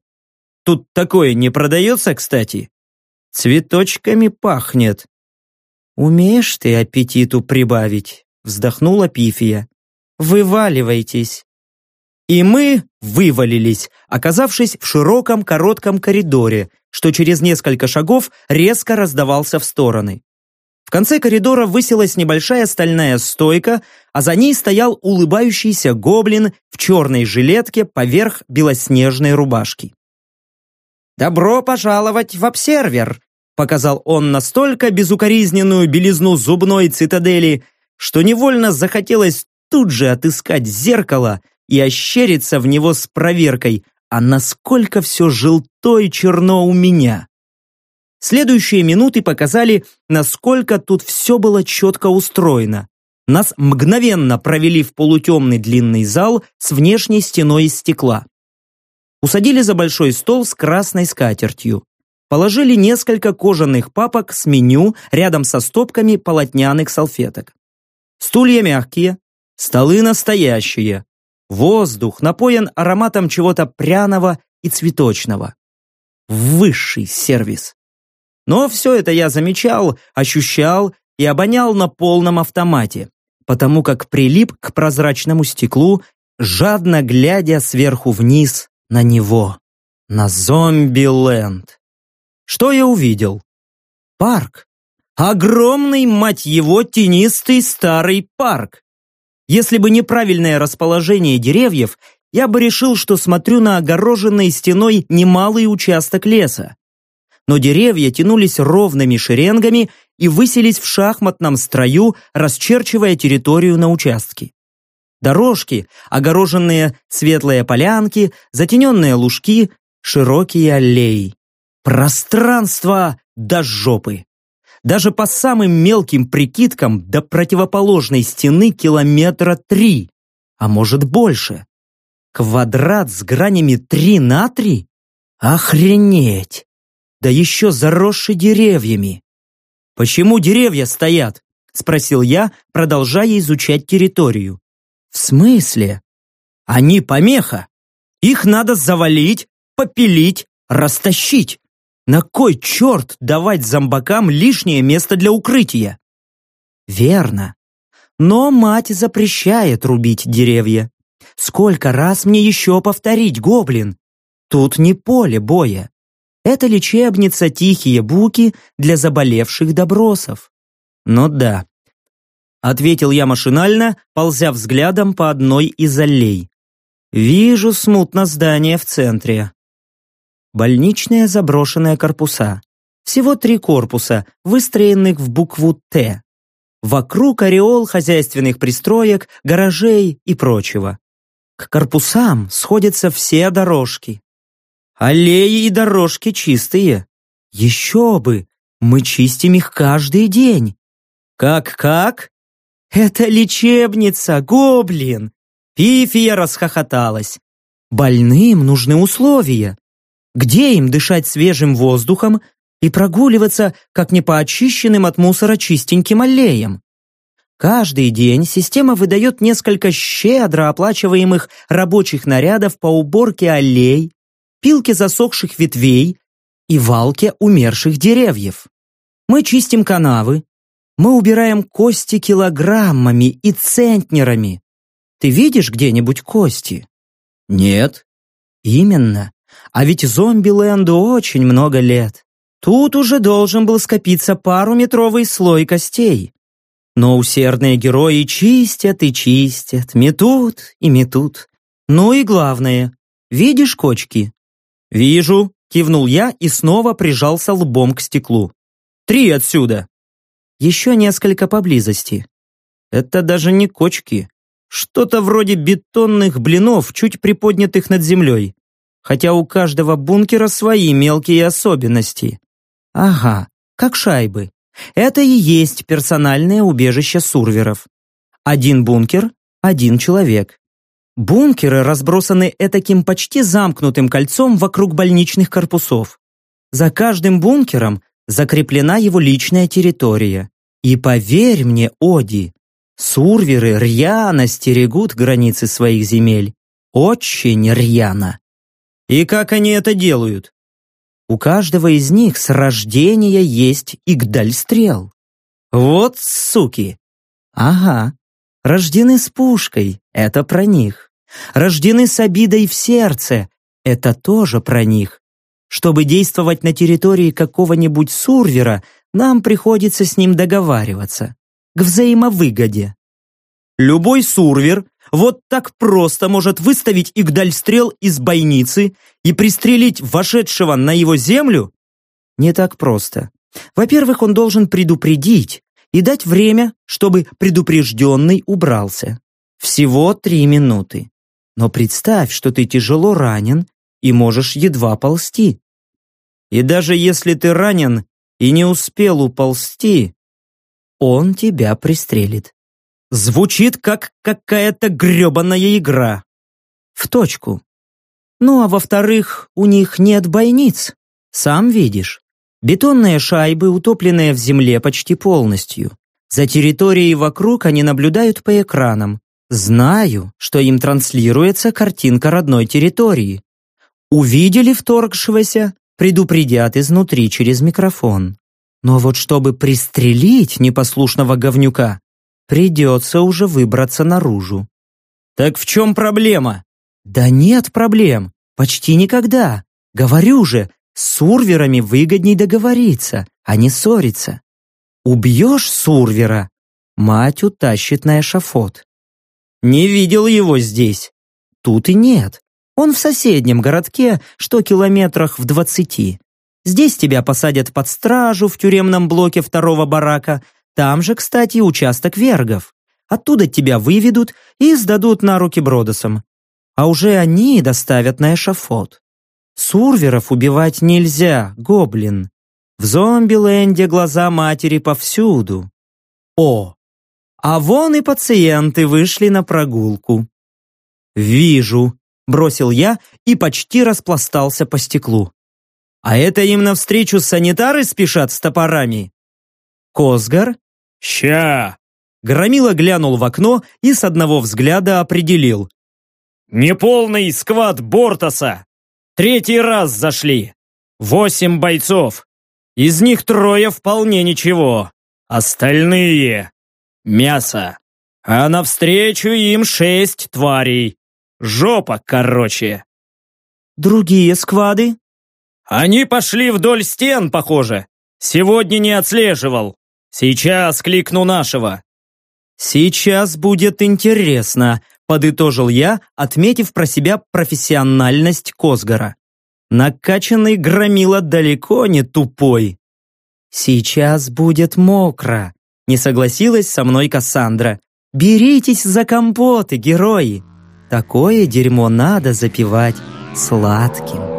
Тут такое не продается, кстати. Цветочками пахнет. Умеешь ты аппетиту прибавить, вздохнула Пифия. Вываливайтесь. И мы вывалились, оказавшись в широком коротком коридоре, что через несколько шагов резко раздавался в стороны. В конце коридора высилась небольшая стальная стойка, а за ней стоял улыбающийся гоблин в черной жилетке поверх белоснежной рубашки. «Добро пожаловать в обсервер!» показал он настолько безукоризненную белизну зубной цитадели, что невольно захотелось тут же отыскать зеркало и ощериться в него с проверкой, а насколько все желто и черно у меня. Следующие минуты показали, насколько тут все было четко устроено. Нас мгновенно провели в полутемный длинный зал с внешней стеной из стекла. Усадили за большой стол с красной скатертью. Положили несколько кожаных папок с меню рядом со стопками полотняных салфеток. Стулья мягкие, столы настоящие. Воздух напоен ароматом чего-то пряного и цветочного. Высший сервис. Но все это я замечал, ощущал и обонял на полном автомате, потому как прилип к прозрачному стеклу, жадно глядя сверху вниз на него, на зомби-ленд. Что я увидел? Парк. Огромный, мать его, тенистый старый парк. Если бы неправильное расположение деревьев, я бы решил, что смотрю на огороженный стеной немалый участок леса но деревья тянулись ровными шеренгами и высились в шахматном строю, расчерчивая территорию на участке. Дорожки, огороженные светлые полянки, затененные лужки, широкие аллеи. Пространство до жопы. Даже по самым мелким прикидкам до противоположной стены километра три, а может больше. Квадрат с гранями три на три? Охренеть! да еще заросший деревьями. «Почему деревья стоят?» – спросил я, продолжая изучать территорию. «В смысле?» «Они помеха. Их надо завалить, попилить, растащить. На кой черт давать зомбакам лишнее место для укрытия?» «Верно. Но мать запрещает рубить деревья. Сколько раз мне еще повторить, гоблин? Тут не поле боя. Это лечебница «Тихие буки» для заболевших добросов. Ну да. Ответил я машинально, ползя взглядом по одной из аллей. Вижу смутно здание в центре. Больничные заброшенные корпуса. Всего три корпуса, выстроенных в букву «Т». Вокруг ореол хозяйственных пристроек, гаражей и прочего. К корпусам сходятся все дорожки. Аллеи и дорожки чистые. Еще бы, мы чистим их каждый день. Как-как? Это лечебница, гоблин. Пифия расхохоталась. Больным нужны условия. Где им дышать свежим воздухом и прогуливаться, как не по очищенным от мусора чистеньким аллеям? Каждый день система выдает несколько щедро оплачиваемых рабочих нарядов по уборке аллей, пилке засохших ветвей и валке умерших деревьев. Мы чистим канавы, мы убираем кости килограммами и центнерами. Ты видишь где-нибудь кости? Нет. Именно. А ведь зомби-ленду очень много лет. Тут уже должен был скопиться пару-метровый слой костей. Но усердные герои чистят и чистят, метут и метут. Ну и главное, видишь кочки? «Вижу», — кивнул я и снова прижался лбом к стеклу. «Три отсюда!» «Еще несколько поблизости». «Это даже не кочки. Что-то вроде бетонных блинов, чуть приподнятых над землей. Хотя у каждого бункера свои мелкие особенности». «Ага, как шайбы. Это и есть персональное убежище сурверов. Один бункер, один человек. Бункеры разбросаны этаким почти замкнутым кольцом вокруг больничных корпусов. За каждым бункером закреплена его личная территория. И поверь мне, Оди, сурверы рьяно стерегут границы своих земель. Очень рьяно. И как они это делают? У каждого из них с рождения есть игдальстрел. Вот суки! Ага, рождены с пушкой, это про них. Рождены с обидой в сердце, это тоже про них. Чтобы действовать на территории какого-нибудь сурвера, нам приходится с ним договариваться. К взаимовыгоде. Любой сурвер вот так просто может выставить игдальстрел из бойницы и пристрелить вошедшего на его землю? Не так просто. Во-первых, он должен предупредить и дать время, чтобы предупрежденный убрался. Всего три минуты. Но представь, что ты тяжело ранен и можешь едва ползти. И даже если ты ранен и не успел уползти, он тебя пристрелит. Звучит как какая-то гребаная игра. В точку. Ну а во-вторых, у них нет бойниц. Сам видишь. Бетонные шайбы, утопленные в земле почти полностью. За территорией вокруг они наблюдают по экранам. Знаю, что им транслируется картинка родной территории. Увидели вторгшегося, предупредят изнутри через микрофон. Но вот чтобы пристрелить непослушного говнюка, придется уже выбраться наружу. Так в чем проблема? Да нет проблем, почти никогда. Говорю же, с сурверами выгодней договориться, а не ссориться. Убьешь сурвера, мать утащит на эшафот. Не видел его здесь. Тут и нет. Он в соседнем городке, что километрах в двадцати. Здесь тебя посадят под стражу в тюремном блоке второго барака. Там же, кстати, участок вергов. Оттуда тебя выведут и сдадут на руки Бродосам. А уже они доставят на эшафот. Сурверов убивать нельзя, гоблин. В зомби-ленде глаза матери повсюду. О, а вон и пациенты вышли на прогулку. «Вижу», — бросил я и почти распластался по стеклу. А это им навстречу санитары спешат с топорами? Косгар? Ща! Громила глянул в окно и с одного взгляда определил. Неполный сквад Бортоса! Третий раз зашли! Восемь бойцов! Из них трое вполне ничего. Остальные — мясо. А навстречу им шесть тварей. Жопа, короче. Другие сквады? Они пошли вдоль стен, похоже. Сегодня не отслеживал. Сейчас кликну нашего. Сейчас будет интересно, подытожил я, отметив про себя профессиональность Косгара. Накачанный громила далеко не тупой. Сейчас будет мокро, не согласилась со мной Кассандра. Беритесь за компоты, герои. Такое дерьмо надо запивать сладким.